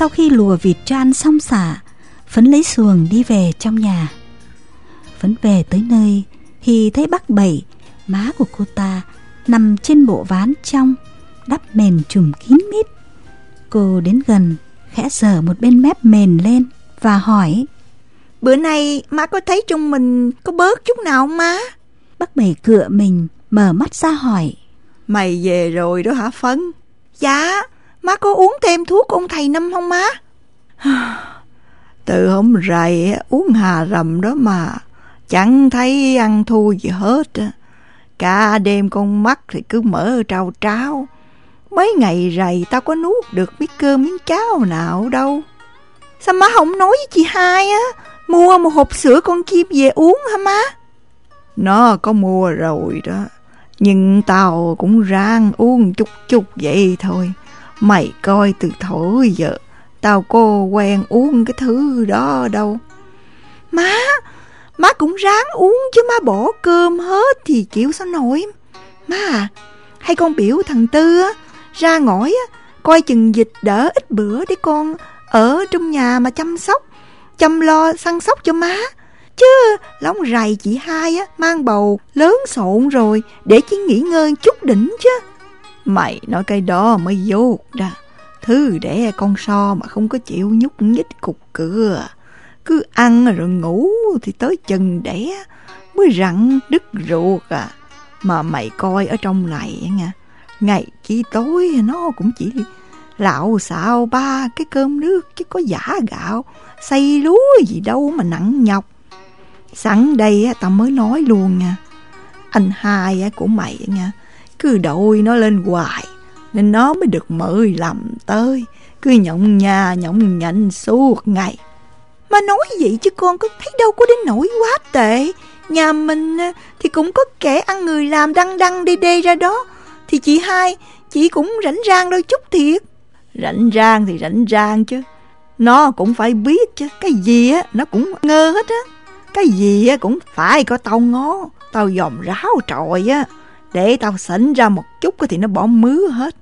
Sau khi lùa vịt cho ăn xong xả Phấn lấy xuồng đi về trong nhà. Phấn về tới nơi Thì thấy bác Bảy Má của cô ta Nằm trên bộ ván trong Đắp mền trùm kín mít. Cô đến gần Khẽ sờ một bên mép mền lên Và hỏi Bữa nay má có thấy trong mình Có bớt chút nào không má? Bác Bảy cựa mình Mở mắt ra hỏi Mày về rồi đó hả Phấn? Dạ Má có uống thêm thuốc ông thầy Năm không má? Từ hôm rày uống hà rầm đó mà. Chẳng thấy ăn thua gì hết Cả đêm con mắt thì cứ mở trao trao Mấy ngày rày tao có nuốt được miếng cơm miếng cháo nào đâu. Sao má không nói với chị hai á? Mua một hộp sữa con chim về uống hả má? Nó có mua rồi đó. Nhưng tao cũng rang uống chút chút vậy thôi Mày coi từ thổ giờ, Tao cô quen uống cái thứ đó đâu. Má Má cũng ráng uống chứ má bỏ cơm hết Thì chịu sao nổi. Má à Hay con biểu thằng Tư á, Ra ngõi á, Coi chừng dịch đỡ ít bữa để con Ở trong nhà mà chăm sóc, Chăm lo săn sóc cho má. Chứ lóng rầy chị hai á, Mang bầu lớn sộn rồi, Để chỉ nghỉ ngơi chút đỉnh chứ. Mày nói cái đó mới vô ra Thứ để con so mà không có chịu nhúc nhích cục cửa. Cứ ăn rồi ngủ thì tới chừng đẻ Mới rặn đứt ruột à. Mà mày coi ở trong này nha, Ngày chi tối nó cũng chỉ lạo xạo ba cái cơm nước chứ có giả gạo Xây lúa gì đâu mà nặng nhọc. Sẵn đây tao mới nói luôn nha, Anh hai của mày nha cứ đội nó lên hoài, Nên nó mới được mời làm tới, Cứ nhộng nhà nhộng nhạnh suốt ngày. Mà nói vậy chứ con có thấy đâu có đến nỗi quá tệ. Nhà mình à, thì cũng có kẻ ăn người làm đăng đăng đê đê ra đó, Thì chị hai, Chị cũng rảnh rang đôi chút thiệt. Rảnh rang thì rảnh rang chứ, Nó cũng phải biết chứ, Cái gì á, nó cũng ngơ hết á. Cái gì á cũng phải có tao ngó, Tao dòm ráo trội á để tao sảnh ra một chút thì nó bỏ mứa hết.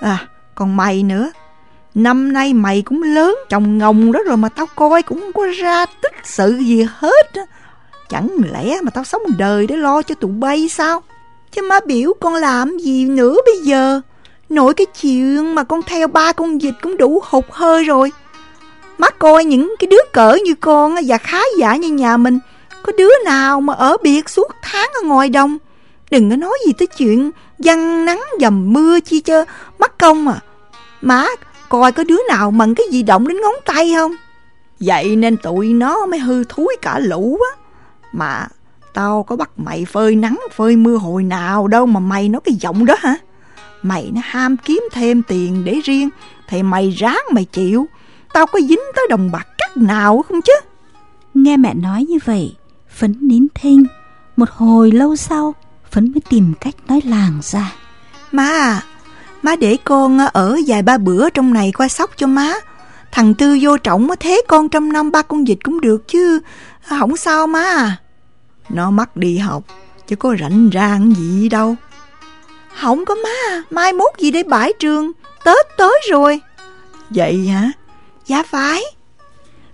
À còn mày nữa. Năm nay mày cũng lớn, Chồng ngồng đó rồi mà tao coi cũng không có ra tích sự gì hết Chẳng lẽ mà tao sống đời để lo cho tụi bay sao? Chứ má biểu con làm gì nữa bây giờ? Nổi cái chuyện mà con theo ba con dịch cũng đủ hụt hơi rồi. Má coi những cái đứa cỡ như con và khá giả như nhà mình, Có đứa nào mà ở biệt suốt tháng ở ngoài đồng? Đừng có nói gì tới chuyện Văn nắng dầm mưa chi chơ. Mất công à Má, coi có đứa nào mần cái gì động đến ngón tay không? Vậy nên tụi nó mới hư thúi cả lũ á. Mà, Tao có bắt mày phơi nắng, phơi mưa hồi nào đâu mà mày nói cái giọng đó hả? Mày nó ham kiếm thêm tiền để riêng, Thì mày ráng mày chịu. Tao có dính tới đồng bạc cắt nào không chứ? Nghe mẹ nói như vậy, Phấn nín thinh. Một hồi lâu sau Phấn mới tìm cách nói làng ra. Má à Má để con ở vài ba bữa trong này qua sóc cho má. Thằng Tư vô trọng thế con trăm năm ba con dịch cũng được chứ Không sao má à. Nó mắc đi học Chứ có rảnh rang gì đâu. Không có má à Mai mốt gì để bãi trường Tết tới rồi. Vậy hả? Dạ phải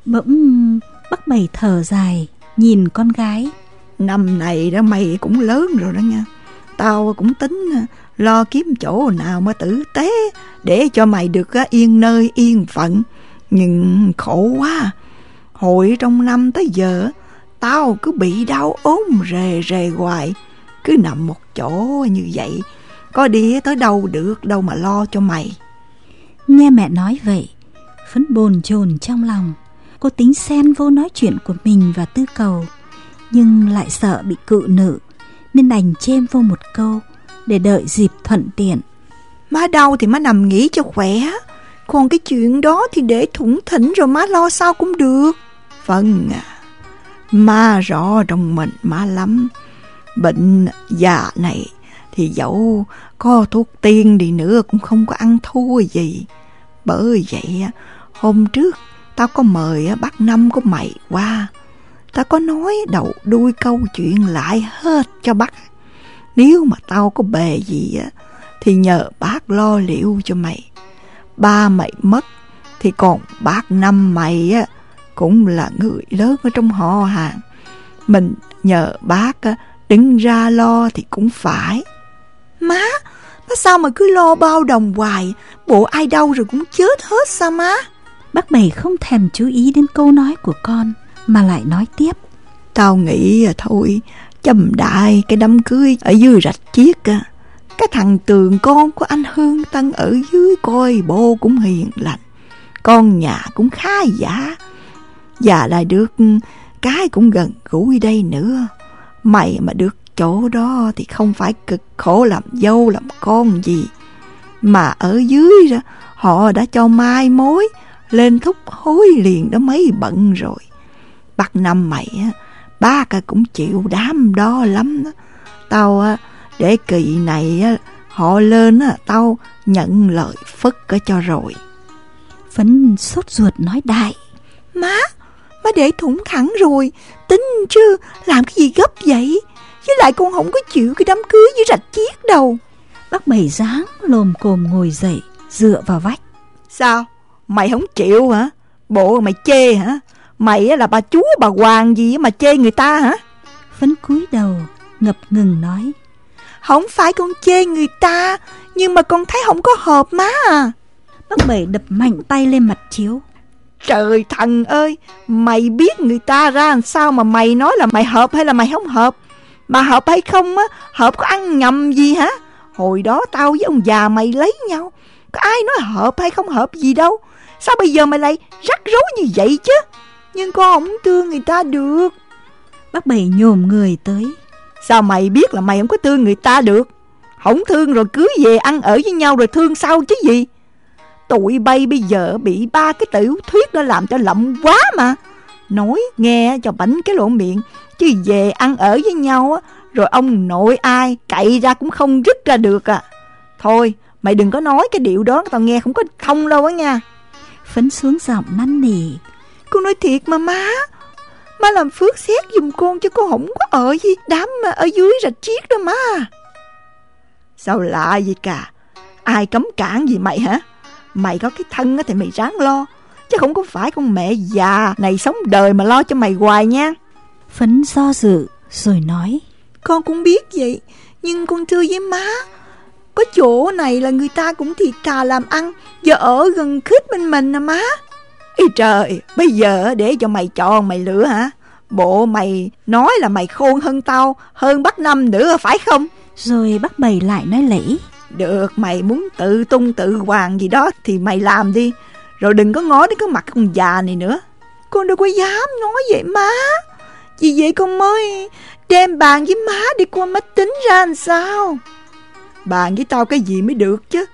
Bỗng bắt bầy thở dài Nhìn con gái Năm này đó mày cũng lớn rồi đó nha. Tao cũng tính à, lo kiếm chỗ nào mà tử tế Để cho mày được à, yên nơi, yên phận. Nhưng khổ quá. Hồi trong năm tới giờ, Tao cứ bị đau ốm rề rề hoài. Cứ nằm một chỗ như vậy, Có đi tới đâu được, đâu mà lo cho mày. Nghe mẹ nói vậy, Phấn bồn chồn trong lòng. Cô tính xen vô nói chuyện của mình và tư cầu nhưng lại sợ bị cự nữ nên đành chêm vô một câu để đợi dịp thuận tiện. Má đau thì má nằm nghỉ cho khỏe, còn cái chuyện đó thì để thủng thỉnh rồi má lo sao cũng được. Vâng à, má rõ trong mình má lắm. Bệnh già này thì dẫu có thuốc tiên đi nữa cũng không có ăn thua gì. Bởi vậy hôm trước tao có mời bác Năm của mày qua Ta có nói đầu đuôi câu chuyện lại hết cho bác. Nếu mà tao có bề gì á Thì nhờ bác lo liệu cho mày. Ba mày mất Thì còn bác năm mày á Cũng là người lớn ở trong họ hàng. Mình nhờ bác á Đứng ra lo thì cũng phải. Má Má sao mà cứ lo bao đồng hoài? Bộ ai đau rồi cũng chết hết sao má? Bác Bảy không thèm chú ý đến câu nói của con mà lại nói tiếp. Tao nghĩ à, thôi Chầm đại cái đám cưới Ở dưới rạch chiếc à. Cái thằng tường con của anh Hương Tân Ở dưới coi bố cũng hiền lành. Con nhà cũng khá giả. Và lại được Cái cũng gần gũi đây nữa. Mày mà được chỗ đó Thì không phải cực khổ làm dâu làm con gì. Mà ở dưới ra Họ đã cho mai mối Lên thúc hối liền đó mấy bận rồi. Bắt năm mày á ba cả cũng chịu đám đó lắm đó. Tao á, để kỳ này á, họ lên á, tao nhận lời phất ở cho rồi. Phấn sốt ruột nói đại. Má, má để thủng thẳng rồi, tính chứ, làm cái gì gấp vậy? Với lại con không có chịu cái đám cưới với rạch chiếc đâu. Bác bảy dáng lồm cồm ngồi dậy, dựa vào vách. Sao? Mày không chịu hả? Bộ mày chê hả? Mày là bà chúa bà hoàng gì mà chê người ta hả? Phấn cúi đầu, ngập ngừng nói. Không phải con chê người ta, nhưng mà con thấy không có hợp má à. Bác Bảy đập mạnh tay lên mặt chiếu. Trời thần ơi, mày biết người ta ra làm sao mà mày nói là mày hợp hay là mày không hợp? Mà hợp hay không á, hợp có ăn nhầm gì hả? Hồi đó tao với ông già mày lấy nhau, có ai nói hợp hay không hợp gì đâu. Sao bây giờ mày lại rắc rối như vậy chứ? Nhưng con không thương người ta được. Bác Bảy nhồm người tới. Sao mày biết là mày không có thương người ta được? Không thương rồi cưới về ăn ở với nhau rồi thương sau chứ gì? Tụi bay bây giờ bị ba cái tiểu thuyết đó làm cho lậm quá mà. Nói nghe cho bánh cái lỗ miệng Chứ về ăn ở với nhau á Rồi ông nội ai cậy ra cũng không rứt ra được à. Thôi mày đừng có nói cái điệu đó Tao nghe không có thông đâu á nha. Phấn xuống giọng năn nỉ con nói thiệt mà má. Má làm phước xét giùm con chứ con không có ở gì Đám mà ở dưới rạch chiếc đâu má. Sao lạ gì cả Ai cấm cản gì mày hả? Mày có cái thân thì mày ráng lo Chứ không có phải con mẹ già này sống đời mà lo cho mày hoài nha. Phấn do dự rồi nói. Con cũng biết vậy Nhưng con thưa với má Có chỗ này là người ta cũng thiệt thà làm ăn Giờ ở gần khít bên mình nè má Ý trời, bây giờ để cho mày chọn mày lựa hả? Bộ mày nói là mày khôn hơn tao, hơn bác năm nữa phải không? Rồi bác bày lại nói lễ. Được, mày muốn tự tung tự hoàng gì đó thì mày làm đi. Rồi đừng có ngó đến cái mặt con già này nữa. Con đâu có dám nói vậy má. Vì vậy con mới đem bàn với má đi con mới tính ra làm sao. Bàn với tao cái gì mới được chứ.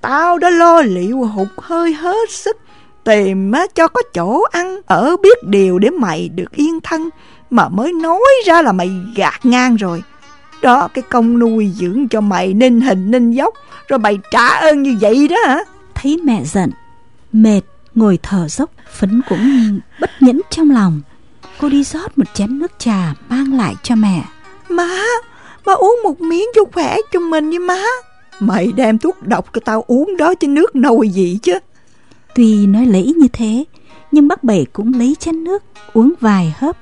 Tao đã lo liệu hụt hơi hết sức tìm cho có chỗ ăn ở biết điều để mày được yên thân mà mới nói ra là mày gạt ngang rồi. Đó cái công nuôi dưỡng cho mày ninh hình ninh dốc rồi mày trả ơn như vậy đó hả? Thấy mẹ giận, mệt, ngồi thở dốc, phấn cũng bất nhẫn trong lòng. Cô đi rót một chén nước trà mang lại cho mẹ. Má, má uống một miếng cho khỏe cho mình đi má. Mày đem thuốc độc cho tao uống đó chứ nước nồi gì chứ. Tuy nói lấy như thế, nhưng bác Bảy cũng lấy chén nước, uống vài hớp.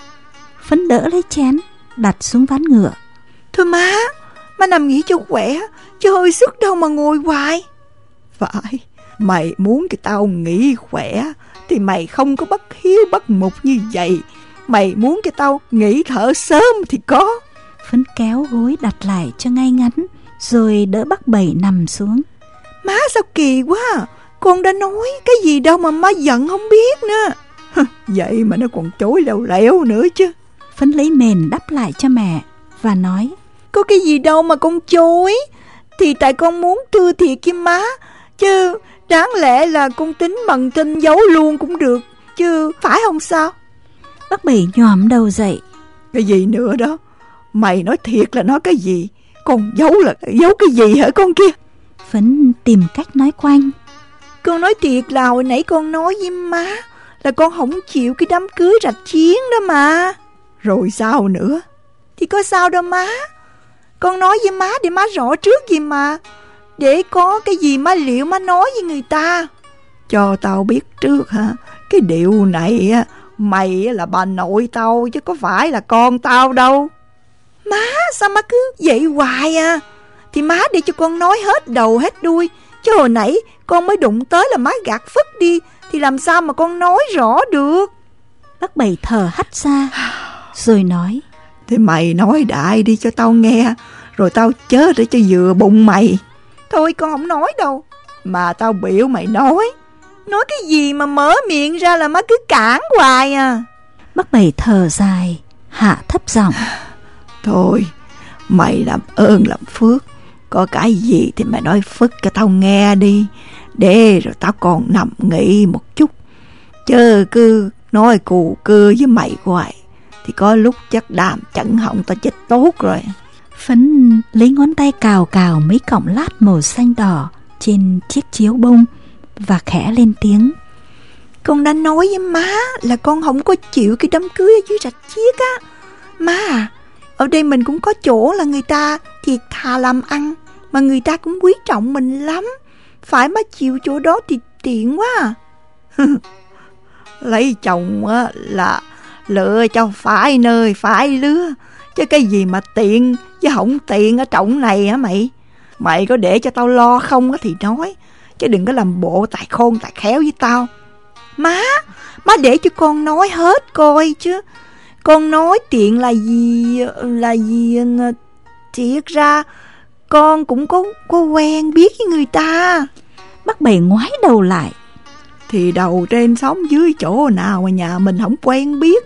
Phấn đỡ lấy chén, đặt xuống ván ngựa. Thôi má, má nằm nghỉ cho khỏe, chứ hơi sức đâu mà ngồi hoài. Phải, mày muốn cái tao nghỉ khỏe, thì mày không có bất hiếu bất mục như vậy. Mày muốn cái tao nghỉ thở sớm thì có. Phấn kéo gối đặt lại cho ngay ngắn, rồi đỡ bác Bảy nằm xuống. Má sao kỳ quá à? Con đã nói cái gì đâu mà má giận không biết nữa. Vậy mà nó còn chối leo lẻo nữa chứ. Phấn lấy mền đắp lại cho mẹ Và nói Có cái gì đâu mà con chối. Thì tại con muốn thưa thiệt với má. Chứ đáng lẽ là con tính bằng tin giấu luôn cũng được. Chứ phải không sao? Bác Bảy nhòm đầu dậy. Cái gì nữa đó? Mày nói thiệt là nói cái gì? Con giấu là giấu cái gì hả con kia? Phấn tìm cách nói quanh con nói thiệt là hồi nãy con nói với má Là con không chịu cái đám cưới rạch chiến đó mà. Rồi sao nữa? Thì có sao đâu má. Con nói với má để má rõ trước gì mà. Để có cái gì má liệu má nói với người ta. Cho tao biết trước hả? Cái điều này á, Mày là bà nội tao chứ có phải là con tao đâu. Má, sao má cứ vậy hoài à? Thì má để cho con nói hết đầu hết đuôi. Chứ hồi nãy con mới đụng tới là má gạt phất đi Thì làm sao mà con nói rõ được? Bác Bảy thở hắt ra Rồi nói. Thì mày nói đại đi cho tao nghe Rồi tao chết để cho vừa bụng mày. Thôi con không nói đâu Mà tao biểu mày nói. Nói cái gì mà mở miệng ra là má cứ cản hoài à. Bác Bảy thở dài Hạ thấp giọng. Thôi Mày làm ơn làm phước Có cái gì thì mày nói phức cho tao nghe đi. Để rồi tao còn nằm nghỉ một chút. Chớ cứ nói cù cưa với mày hoài. Thì có lúc chắc đàm chẳng hỏng tao chết tốt rồi. Phấn lấy ngón tay cào cào mấy cọng lát màu xanh đỏ Trên chiếc chiếu bông Và khẽ lên tiếng. Con đã nói với má là con không có chịu cái đám cưới ở dưới rạch chiếc á. Má à ở đây mình cũng có chỗ là người ta thiệt thà làm ăn Mà người ta cũng quý trọng mình lắm. Phải mà chịu chỗ đó thì tiện quá à. Lấy chồng á là lựa cho phải nơi phải lứa Chứ cái gì mà tiện chứ không tiện ở trọng này hả mày? Mày có để cho tao lo không á thì nói Chứ đừng có làm bộ tài khôn tài khéo với tao. Má, má để cho con nói hết coi chứ. Con nói tiện là gì, là gì Thiệt ra con cũng có, có quen biết với người ta. Bác Bảy ngoái đầu lại. Thì đầu trên sống dưới chỗ nào mà nhà mình không quen biết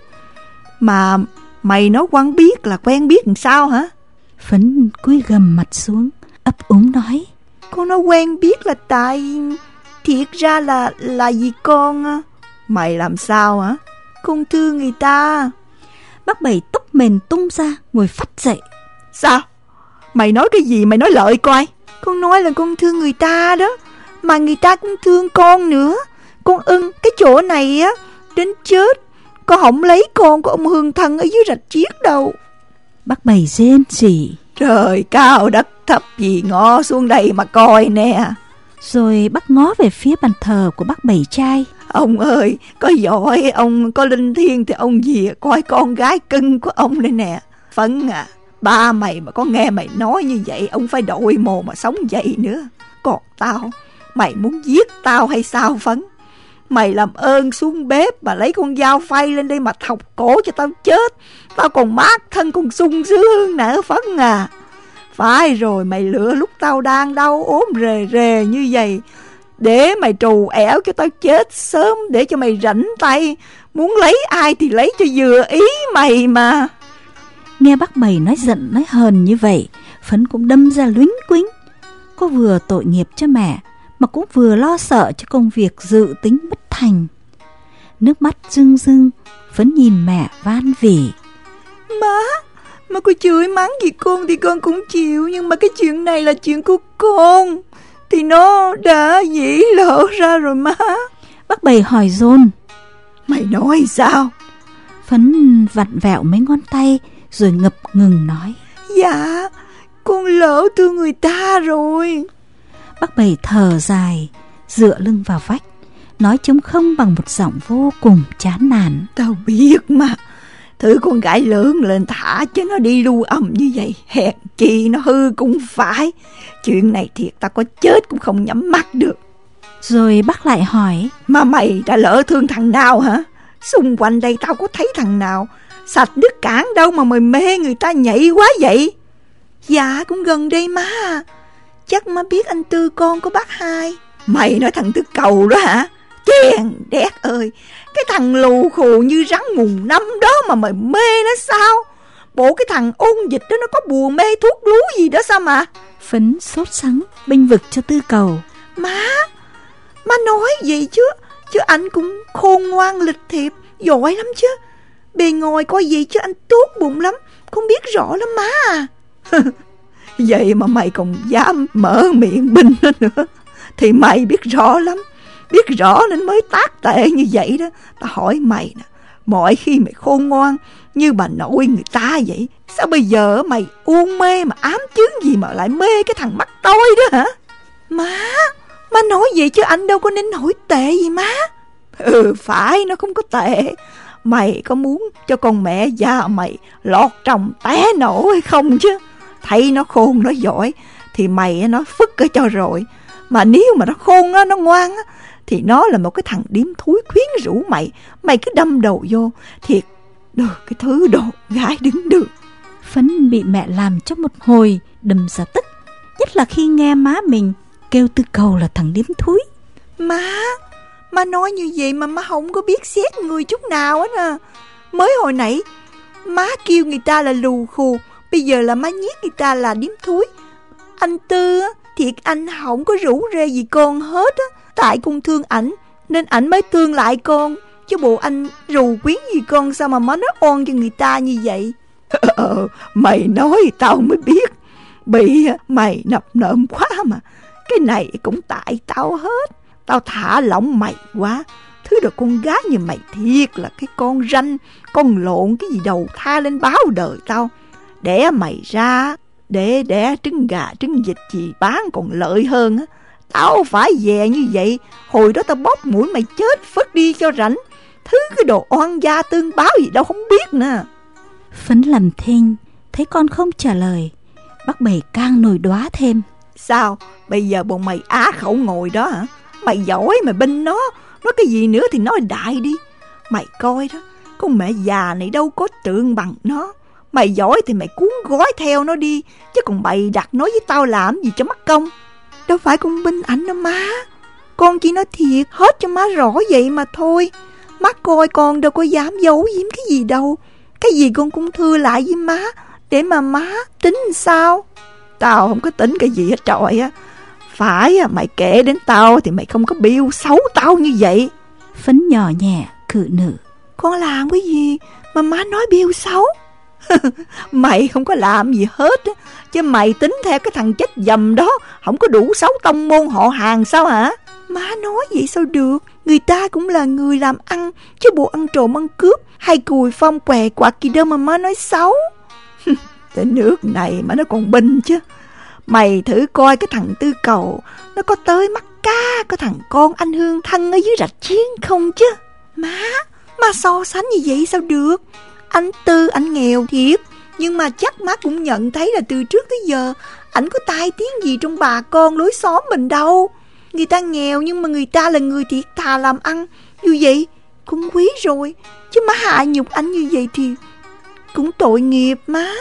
Mà mày nói quen biết là quen biết làm sao hả? Phấn cúi gầm mặt xuống ấp úng nói. Con nói quen biết là tại Thiệt ra là là vì con Mày làm sao hả? Con thương người ta Bác Bảy tóc mền tung ra Ngồi phắt dậy. Sao? Mày nói cái gì? Mày nói lợi coi. Con nói là con thương người ta đó. Mà người ta cũng thương con nữa. Con ưng cái chỗ này á Đến chết. Con không lấy con của ông Hương Thân ở dưới rạch chiếc đâu. Bác Bảy rên rỉ. Trời cao đất thấp gì ngó xuống đây mà coi nè rồi bắt ngó về phía bàn thờ của bác Bảy trai Ông ơi, có giỏi, ông có linh thiêng thì ông gì coi con gái cưng của ông đây nè. Phấn à, ba mày mà có nghe mày nói như vậy, ông phải đội mồ mà sống vậy nữa. Còn tao, mày muốn giết tao hay sao Phấn? Mày làm ơn xuống bếp mà lấy con dao phay lên đây mà thọc cổ cho tao chết. Tao còn mát thân còn sung sướng nữa Phấn à. Phải rồi mày lựa lúc tao đang đau ốm rề rề như vậy. Để mày trù ẻo cho tao chết sớm Để cho mày rảnh tay. Muốn lấy ai thì lấy cho vừa ý mày mà. Nghe bác Bảy nói giận nói hờn như vậy Phấn cũng đâm ra luyến quính Cô vừa tội nghiệp cho mẹ Mà cũng vừa lo sợ cho công việc dự tính bất thành. Nước mắt rưng rưng Phấn nhìn mẹ van vỉ. Má Má có chửi mắng gì con thì con cũng chịu Nhưng mà cái chuyện này là chuyện của con. Thì nó đã dĩ lộ ra rồi má. Bác Bảy hỏi dồn. Mày nói sao? Phấn vặn vẹo mấy ngón tay Rồi ngập ngừng nói. Dạ Con lỡ thương người ta rồi. Bác Bảy thở dài Dựa lưng vào vách Nói trống không bằng một giọng vô cùng chán nản. Tao biết mà Thứ con gái lớn lên thả chứ nó đi lưu âm như vậy Hèn chi nó hư cũng phải. Chuyện này thiệt tao có chết cũng không nhắm mắt được. Rồi bác lại hỏi. Mà mày đã lỡ thương thằng nào hả? Xung quanh đây tao có thấy thằng nào? Sạch đứt cản đâu mà mày mê người ta nhảy quá vậy? Dạ cũng gần đây má. Chắc má biết anh Tư con của bác hai. Mày nói thằng Tư cầu đó hả Chèn đét ơi Cái thằng lù khù như rắn mùng năm đó mà mày mê nó sao? Bộ cái thằng ung dịch đó nó có buồn mê thuốc lú gì đó sao mà? Phấn sốt sắng binh vực cho tư cầu. Má Má nói gì chứ Chứ anh cũng khôn ngoan lịch thiệp Giỏi lắm chứ. Bề ngồi coi gì chứ anh tốt bụng lắm Con biết rõ lắm má à. Vậy mà mày còn dám mở miệng binh nữa Thì mày biết rõ lắm Biết rõ nên mới tác tệ như vậy đó. Ta hỏi mày nè Mọi khi mày khôn ngoan Như bà nội người ta vậy Sao bây giờ mày u mê mà ám chứng gì Mà lại mê cái thằng mắt tôi đó hả? Má Má nói vậy chứ anh đâu có nên hỏi tệ gì má. Ừ phải nó không có tệ. Mày có muốn cho con mẹ già mày lọt trong té nổ hay không chứ? Thấy nó khôn nó giỏi Thì mày nó phức ở cho rồi. Mà nếu mà nó khôn nó, nó ngoan á Thì nó là một cái thằng điếm thúi khuyến rũ mày. Mày cứ đâm đầu vô Thiệt được cái thứ đồ gái đứng được. Phấn bị mẹ làm cho một hồi đầm ra tức. Nhất là khi nghe má mình kêu tư cầu là thằng điếm thúi. Má Má nói như vậy mà má không có biết xét người chút nào hết à Mới hồi nãy Má kêu người ta là lù khù Bây giờ là má nhiếc người ta là điếm thúi. Anh Tư Thiệt anh không có rủ rê gì con hết á Tại con thương ảnh, Nên ảnh mới thương lại con. Chứ bộ anh rù quyến gì con Sao mà má nói oan cho người ta như vậy? Ờ, ờ Mày nói tao mới biết. Bị mày nập nợm quá mà. Cái này cũng tại tao hết. Tao thả lỏng mày quá. Thứ đồ con gái như mày thiệt là cái con ranh, Con lộn cái gì đầu tha lên báo đời tao. Đẻ mày ra Để đẻ trứng gà, trứng vịt gì bán còn lợi hơn á. Tao phải về như vậy. Hồi đó tao bóp mũi mày chết phất đi cho rảnh. Thứ cái đồ oan gia tương báo gì đâu không biết nè. Phấn làm thinh Thấy con không trả lời Bác bảy càng nổi đoá thêm. Sao? Bây giờ bọn mày á khẩu ngồi đó hả? Mày giỏi mày binh nó. Nói cái gì nữa thì nói đại đi. Mày coi đó Con mẹ già này đâu có trượng bằng nó. Mày giỏi thì mày cuốn gói theo nó đi Chứ còn bày đặt nói với tao làm gì cho mắc công Đâu phải con binh ảnh đâu má. Con chỉ nói thiệt hết cho má rõ vậy mà thôi. Má coi con đâu có dám giấu giếm cái gì đâu. Cái gì con cũng thưa lại với má Để mà má tính sao? Tao không có tính cái gì hết trọi á. Phải mày kể đến tao Thì mày không có biêu xấu tao như vậy. Phấn nhỏ nhẹ cự nữ. Con làm cái gì Mà má nói biêu xấu Mày không có làm gì hết á Chứ mày tính theo cái thằng chết dầm đó Không có đủ xấu tông môn họ hàng sao hả? Má nói vậy sao được? Người ta cũng là người làm ăn Chứ bộ ăn trộm ăn cướp Hay cùi phong què quạt gì đâu mà má nói xấu. Tới nước này mà nó còn binh chứ. Mày thử coi cái thằng tư cầu Nó có tới mắt cá Có thằng con anh Hương thân ở dưới rạch chiến không chứ? Má Má so sánh như vậy sao được anh Tư, anh nghèo thiệt. Nhưng mà chắc má cũng nhận thấy là từ trước tới giờ, Ảnh có tai tiếng gì trong bà con lối xóm mình đâu. Người ta nghèo nhưng mà người ta là người thiệt thà làm ăn. Như vậy, cũng quý rồi. Chứ má hạ nhục anh như vậy thì Cũng tội nghiệp má.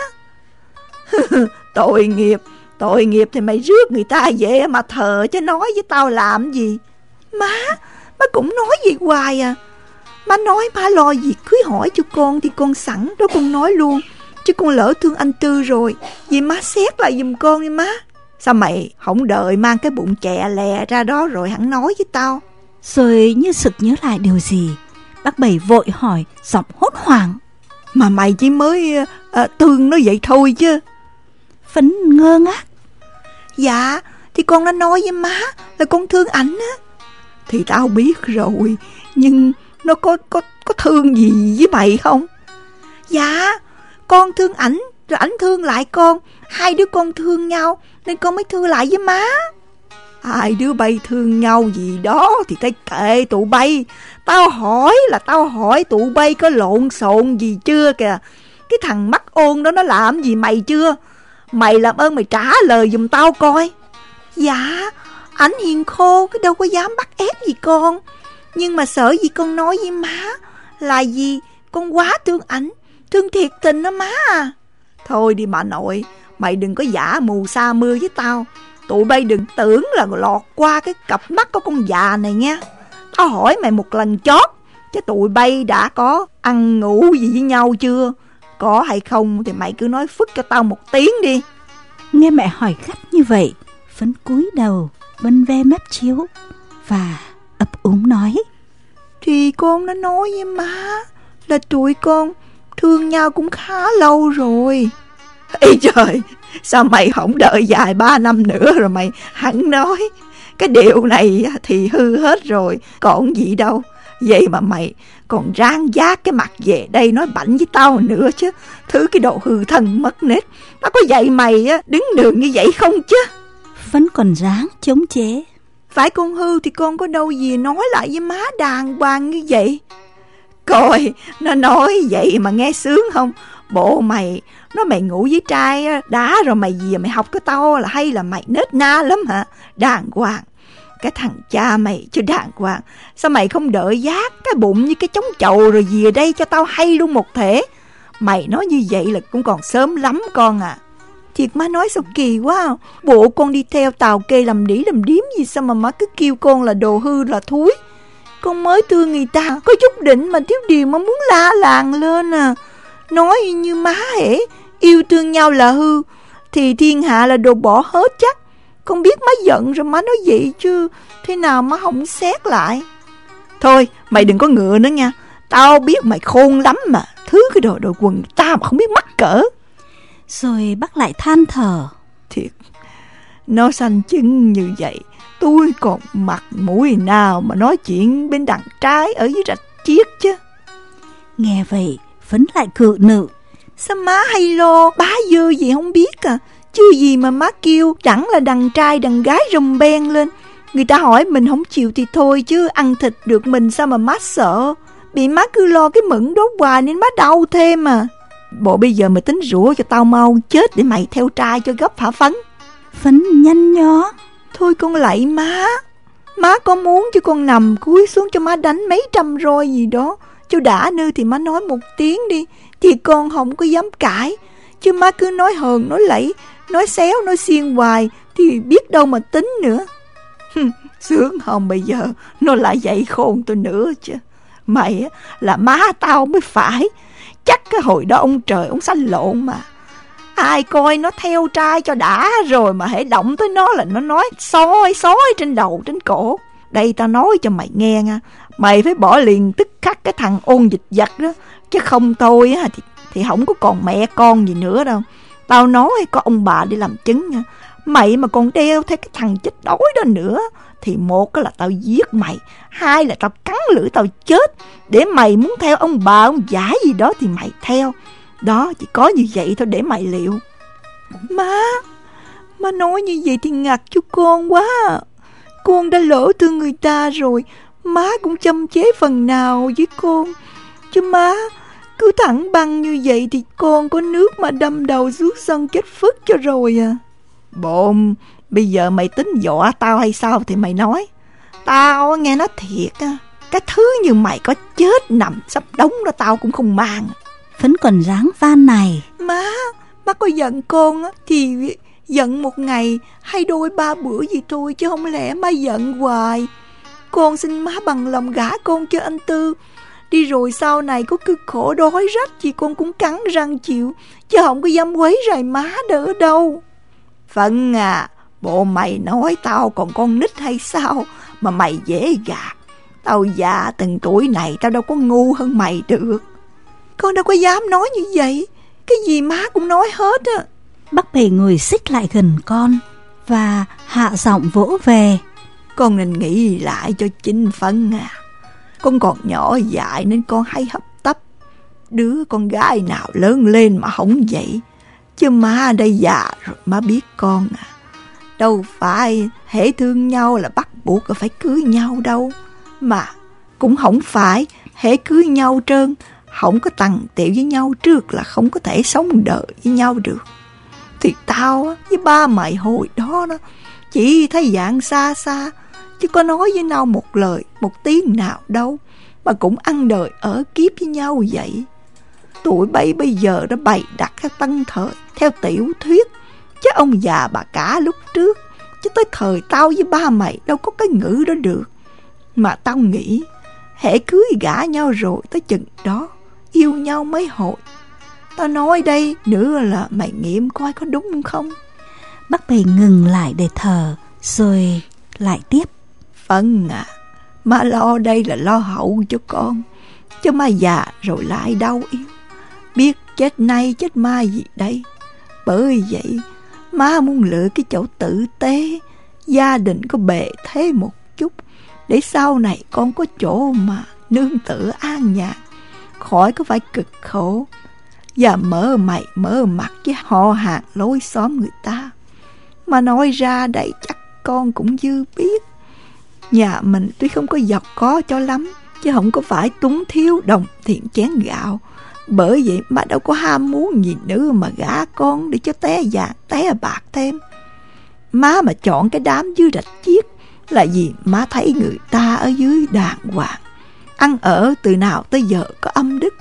Tội nghiệp Tội nghiệp thì mày rước người ta về mà thờ chứ nói với tao làm gì? Má Má cũng nói vậy hoài à. Má nói má lo việc cưới hỏi cho con Thì con sẵn đó con nói luôn. Chứ con lỡ thương anh Tư rồi Vì má xét lại giùm con đi má. Sao mày không đợi mang cái bụng chẹ lè ra đó rồi hẳn nói với tao? Rồi như sực nhớ lại điều gì Bác Bảy vội hỏi giọng hốt hoảng. Mà mày chỉ mới à, thương nó vậy thôi chứ. Phấn ngơ ngác. Dạ Thì con đã nói với má là con thương ảnh á. Thì tao biết rồi Nhưng nó có có có thương gì với mày không? Dạ Con thương ảnh, Rồi ảnh thương lại con. Hai đứa con thương nhau, Nên con mới thương lại với má. Hai đứa bay thương nhau gì đó Thì thấy kệ tụi bay. Tao hỏi là tao hỏi tụi bay có lộn xộn gì chưa kìa. Cái thằng mắt ôn đó nó làm gì mày chưa? Mày làm ơn mày trả lời giùm tao coi. Dạ Ảnh hiền khô, cái đâu có dám bắt ép gì con. Nhưng mà sợ gì con nói với má Là gì? Con quá thương ảnh, Thương thiệt tình đó má à. Thôi đi bà nội, Mày đừng có giả mù sa mưa với tao. Tụi bay đừng tưởng là lọt qua cái cặp mắt của con già này nha. Tao hỏi mày một lần chót, Chứ tụi bay đã có ăn ngủ gì với nhau chưa? Có hay không thì mày cứ nói phức cho tao một tiếng đi. Nghe mẹ hỏi gắt như vậy, Phấn cúi đầu Vân ve mép chiếu Và ấp úng nói. Thì con đã nói với má Là tụi con thương nhau cũng khá lâu rồi. Ê trời Sao mày không đợi dài ba năm nữa rồi mày hẳn nói? Cái điều này thì hư hết rồi Còn gì đâu. Vậy mà mày còn rang giác cái mặt về đây nói bảnh với tao nữa chứ. Thứ cái độ hư thân mất nết. Tao có dạy mày á đứng đường như vậy không chứ? Vẫn còn ráng chống chế phải con hư thì con có đâu gì nói lại với má đàng hoàng như vậy. Coi, Nó nói vậy mà nghe sướng không? Bộ mày, Nó mày ngủ với trai đá rồi mày gì mày học cái to là hay là mày nết na lắm hả? Đàng hoàng. Cái thằng cha mày, cho đàng hoàng. Sao mày không đợi giác Cái bụng như cái trống chậu rồi về đây cho tao hay luôn một thể? Mày nói như vậy là cũng còn sớm lắm con à. Thiệt má nói sao kỳ quá. Bộ con đi theo tàu kê làm đĩ làm điếm gì Sao mà má cứ kêu con là đồ hư là thúi. Con mới thương người ta, Có chút đỉnh mà thiếu điều mà muốn la làng lên à. Nói như má hễ Yêu thương nhau là hư, Thì thiên hạ là đồ bỏ hết chắc. Con biết má giận rồi má nói vậy chứ, Thế nào má không xét lại. Thôi, mày đừng có ngựa nữa nha. Tao biết mày khôn lắm mà, Thứ cái đồ đội quần ta mà không biết mắc cỡ. Rồi bác lại than thở. Thiệt Nó xanh chân như vậy Tôi còn mặt mũi nào mà nói chuyện bên đằng trái ở dưới rạch chiếc chứ? Nghe vậy Phấn lại cự nữ. Sao má hay lo bá dơ gì không biết à? Chứ gì mà má kêu chẳng là đằng trai đằng gái rùm ben lên. Người ta hỏi mình không chịu thì thôi chứ ăn thịt được mình sao mà má sợ? Bị má cứ lo cái mẫn đốt hoài nên má đau thêm mà Bộ bây giờ mày tính rủa cho tao mau chết để mày theo trai cho gấp hả Phấn? Phấn nhanh nhó. Thôi con lạy má. Má có muốn cho con nằm cúi xuống cho má đánh mấy trăm roi gì đó? Chú đã nư thì má nói một tiếng đi. Thì con không có dám cãi. Chứ má cứ nói hờn, nói lẫy, Nói xéo, nói xiên hoài Thì biết đâu mà tính nữa. Sướng không bây giờ? Nó lại dạy khôn tôi nữa chứ. Mày là má tao mới phải. Chắc cái hồi đó ông trời ông sanh lộn mà. Ai coi nó theo trai cho đã rồi Mà hãy động tới nó là nó nói Soi soi trên đầu trên cổ. Đây tao nói cho mày nghe nha Mày phải bỏ liền tức khắc cái thằng ôn dịch vật đó. Chứ không tôi á thì, thì không có còn mẹ con gì nữa đâu. Tao nói có ông bà đi làm chứng nha Mày mà còn đeo theo cái thằng chết đói đó nữa, Thì một là tao giết mày, Hai là tao cắn lưỡi tao chết. Để mày muốn theo ông bà, ông giả gì đó thì mày theo. Đó, chỉ có như vậy thôi để mày liệu. Má Má nói như vậy thì ngặt cho con quá à. Con đã lỡ thương người ta rồi, Má cũng châm chế phần nào với con. Chứ má, cứ thẳng băng như vậy thì con có nước mà đâm đầu xuống sân chết phức cho rồi à. Bộn, bây giờ mày tính dọa tao hay sao thì mày nói. Tao nghe nó thiệt á, cái thứ như mày có chết nằm sắp đóng đó tao cũng không mang. Phấn còn ráng van này. Má, má có giận con á, thì giận một ngày hay đôi ba bữa gì thôi chứ không lẽ má giận hoài. Con xin má bằng lòng gả con cho anh Tư. Đi rồi sau này có cực khổ đói rách gì con cũng cắn răng chịu, chứ không có dám quấy rầy má đỡ đâu. Phận à, bộ mày nói tao còn con nít hay sao mà mày dễ gạt. Tao già từng tuổi này tao đâu có ngu hơn mày được. Con đâu có dám nói như vậy. Cái gì má cũng nói hết á. Bác bề người xích lại gần con và hạ giọng vỗ về. Con nên nghĩ lại cho chính phân à. Con còn nhỏ dại nên con hay hấp tấp. Đứa con gái nào lớn lên mà không vậy Chứ má đây già rồi má biết con à. Đâu phải hễ thương nhau là bắt buộc phải cưới nhau đâu. Mà cũng không phải hễ cưới nhau trơn Không có tầng tiểu với nhau trước là không có thể sống đời với nhau được. Thì tao với ba mày hồi đó đó Chỉ thấy dạng xa xa Chứ có nói với nhau một lời, một tiếng nào đâu Mà cũng ăn đời ở kiếp với nhau vậy. Tuổi bay bây giờ đã bày đặt các tân thời theo tiểu thuyết Chứ ông già bà cả lúc trước Chứ tới thời tao với ba mày Đâu có cái ngữ đó được. Mà tao nghĩ Hễ cưới gả nhau rồi tới chừng đó Yêu nhau mấy hồi. Tao nói đây nữa là mày nghiệm coi có đúng không? Bác bầy ngừng lại để thở Rồi lại tiếp. Phân à Má lo đây là lo hậu cho con Chứ má già rồi lại đau yêu. Biết chết nay chết mai gì đây. Bởi vậy, má muốn lựa cái chỗ tử tế, gia đình có bề thế một chút, để sau này con có chỗ mà nương tựa an nhàn, khỏi có phải cực khổ, và mở mày mở mặt với họ hàng lối xóm người ta. Mà nói ra đây chắc con cũng dư biết, Nhà mình tuy không có giàu có cho lắm Chứ không có phải túng thiếu đồng thiện chén gạo. Bởi vậy má đâu có ham muốn gì nữa Mà gả con để cho té vàng té bạc thêm. Má mà chọn cái đám dưới rạch chiếc Là vì má thấy người ta ở dưới đàng hoàng. Ăn ở từ nào tới giờ có âm đức.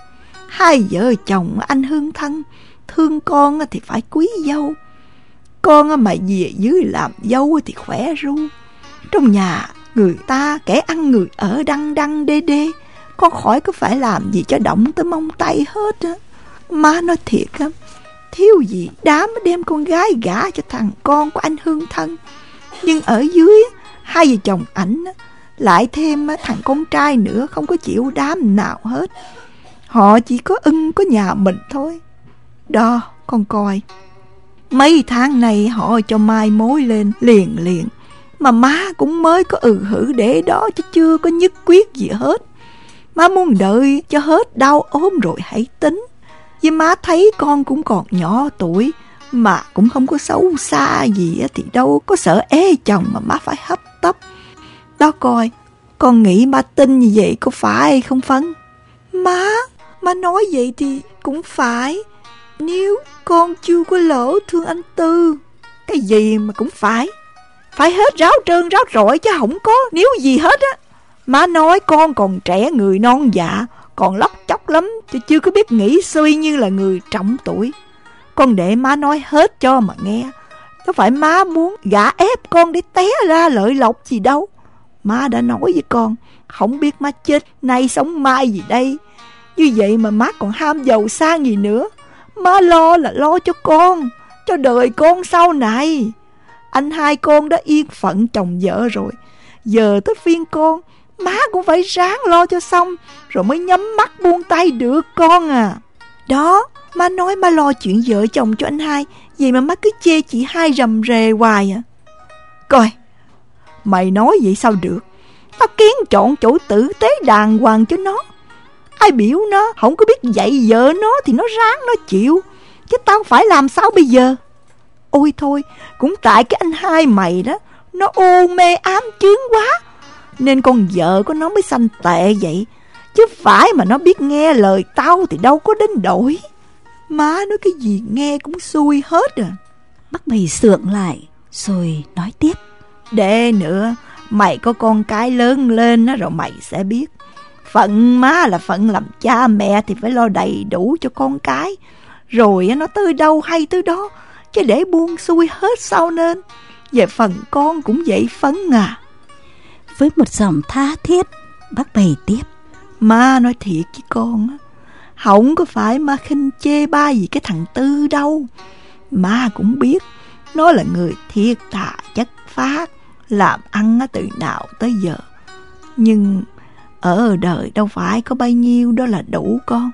Hai vợ chồng anh hương thân, Thương con thì phải quý dâu. Con mà về dưới làm dâu thì khỏe ru. Trong nhà người ta kẻ ăn người ở đăng đăng đê đê. Con khỏi có phải làm gì cho động tới mông tay hết á. Má nói thiệt á, Thiếu gì đám đem con gái gả cho thằng con của anh Hương Thân. Nhưng ở dưới Hai vợ chồng ảnh Lại thêm thằng con trai nữa Không có chịu đám nào hết. Họ chỉ có ưng có nhà mình thôi. Đó, con coi. Mấy tháng này họ cho mai mối lên liền liền, Mà má cũng mới có ừ hử để đó chứ chưa có nhất quyết gì hết. Má muốn đợi cho hết đau ốm rồi hãy tính. Vì má thấy con cũng còn nhỏ tuổi, Mà cũng không có xấu xa gì Thì đâu có sợ ê chồng mà má phải hấp tấp. Đó coi, Con nghĩ má tin như vậy có phải không Phấn? Má Má nói vậy thì cũng phải. Nếu con chưa có lỡ thương anh Tư, Cái gì mà cũng phải. Phải hết ráo trơn ráo rỗi chứ không có, Nếu gì hết á. Má nói con còn trẻ, người non dạ Còn lóc chóc lắm, Chứ chưa có biết nghĩ suy như là người trọng tuổi. Con để má nói hết cho mà nghe. Có phải má muốn gã ép con để té ra lợi lộc gì đâu? Má đã nói với con, Không biết má chết nay sống mai gì đây. Như vậy mà má còn ham giàu sang gì nữa. Má lo là lo cho con, Cho đời con sau này. Anh hai con đã yên phận chồng vợ rồi. Giờ tới phiên con Má cũng phải ráng lo cho xong, Rồi mới nhắm mắt buông tay được, con à. Đó, Má nói má lo chuyện vợ chồng cho anh hai, Vậy mà má cứ chê chị hai rầm rề hoài à. Coi, Mày nói vậy sao được? Tao kiến chọn chỗ tử tế đàng hoàng cho nó. Ai biểu nó, Không có biết dạy vợ nó Thì nó ráng nó chịu, Chứ tao phải làm sao bây giờ. Ôi thôi, Cũng tại cái anh hai mày đó, Nó ô mê ám chướng quá nên con vợ của nó mới sanh tệ vậy Chứ phải mà nó biết nghe lời tao Thì đâu có đến đổi Má nói cái gì nghe cũng xui hết à Bác bầy sượng lại Rồi nói tiếp Để nữa Mày có con cái lớn lên rồi mày sẽ biết Phận má là phận làm cha mẹ thì phải lo đầy đủ cho con cái. Rồi nó tới đâu hay tới đó, chứ để buông xuôi hết sao nên. Về phần con cũng vậy phấn à. Với một giọng tha thiết, bác bày tiếp. ma nói thiệt với con á, không có phải ma khinh chê ba gì cái thằng Tư đâu. ma cũng biết nó là người thiệt thà chất phát, làm ăn từ nào tới giờ. Nhưng ở đời đâu phải có bao nhiêu đó là đủ con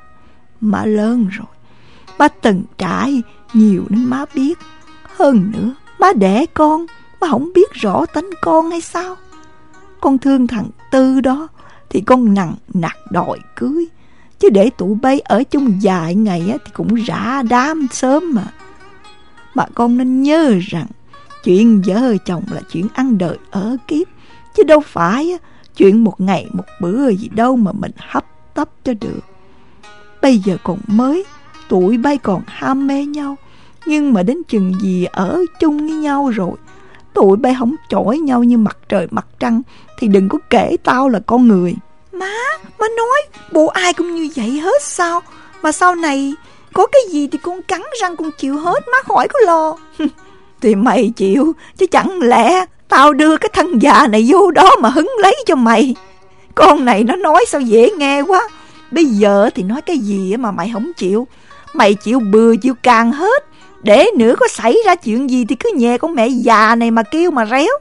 Má lớn rồi Má từng trải nhiều nên má biết Hơn nữa Má đẻ con Má không biết rõ tính con hay sao con thương thằng Tư đó, Thì con nặng nặc đòi cưới. Chứ để tụi bay ở chung dài ngày á, Thì cũng rã đám sớm mà. Mà con nên nhớ rằng, Chuyện vợ chồng là chuyện ăn đời ở kiếp. Chứ đâu phải Chuyện một ngày một bữa gì đâu mà mình hấp tấp cho được. Bây giờ còn mới Tuổi bay còn ham mê nhau. Nhưng mà đến chừng gì ở chung với nhau rồi, Tụi bay không chổi nhau như mặt trời mặt trăng. Thì đừng có kể tao là con người. Má, má nói Bộ ai cũng như vậy hết sao? Mà sau này Có cái gì thì con cắn răng con chịu hết Má khỏi có lo. Thì mày chịu Chứ chẳng lẽ Tao đưa cái thân già này vô đó mà hứng lấy cho mày? Con này nó nói sao dễ nghe quá. Bây giờ thì nói cái gì mà mày không chịu? Mày chịu bừa chịu càng hết. Để nữa có xảy ra chuyện gì Thì cứ nhẹ con mẹ già này mà kêu mà réo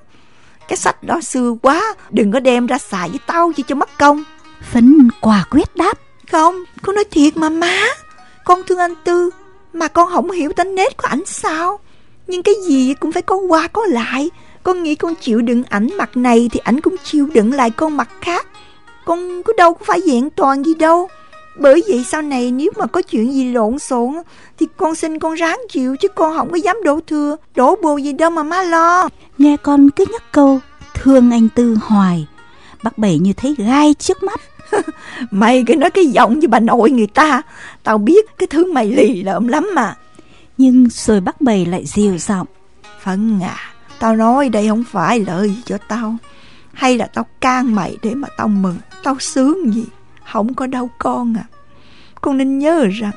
Cái sách đó xưa quá Đừng có đem ra xài với tao chỉ cho mất công. Phấn quả quyết đáp. Không, con nói thiệt mà má. Con thương anh Tư Mà con không hiểu tính nết của ảnh sao. Nhưng cái gì cũng phải có qua có lại. Con nghĩ con chịu đựng ảnh mặt này Thì ảnh cũng chịu đựng lại con mặt khác. Con có đâu có phải vẹn toàn gì đâu Bởi vậy sau này nếu mà có chuyện gì lộn xộn Thì con xin con ráng chịu Chứ con không có dám đổ thừa Đổ bồ gì đâu mà má lo Nghe con cứ nhắc câu thương anh Tư hoài. Bác Bảy như thấy gai trước mắt. mày cứ nói cái giọng như bà nội người ta. Tao biết cái thứ mày lì lợm lắm mà. Nhưng rồi bác Bảy lại dịu giọng. Phấn à, tao nói đây không phải lợi gì cho tao. Hay là tao can mày để mà tao mừng, tao sướng gì. Không có đâu con à. Con nên nhớ rằng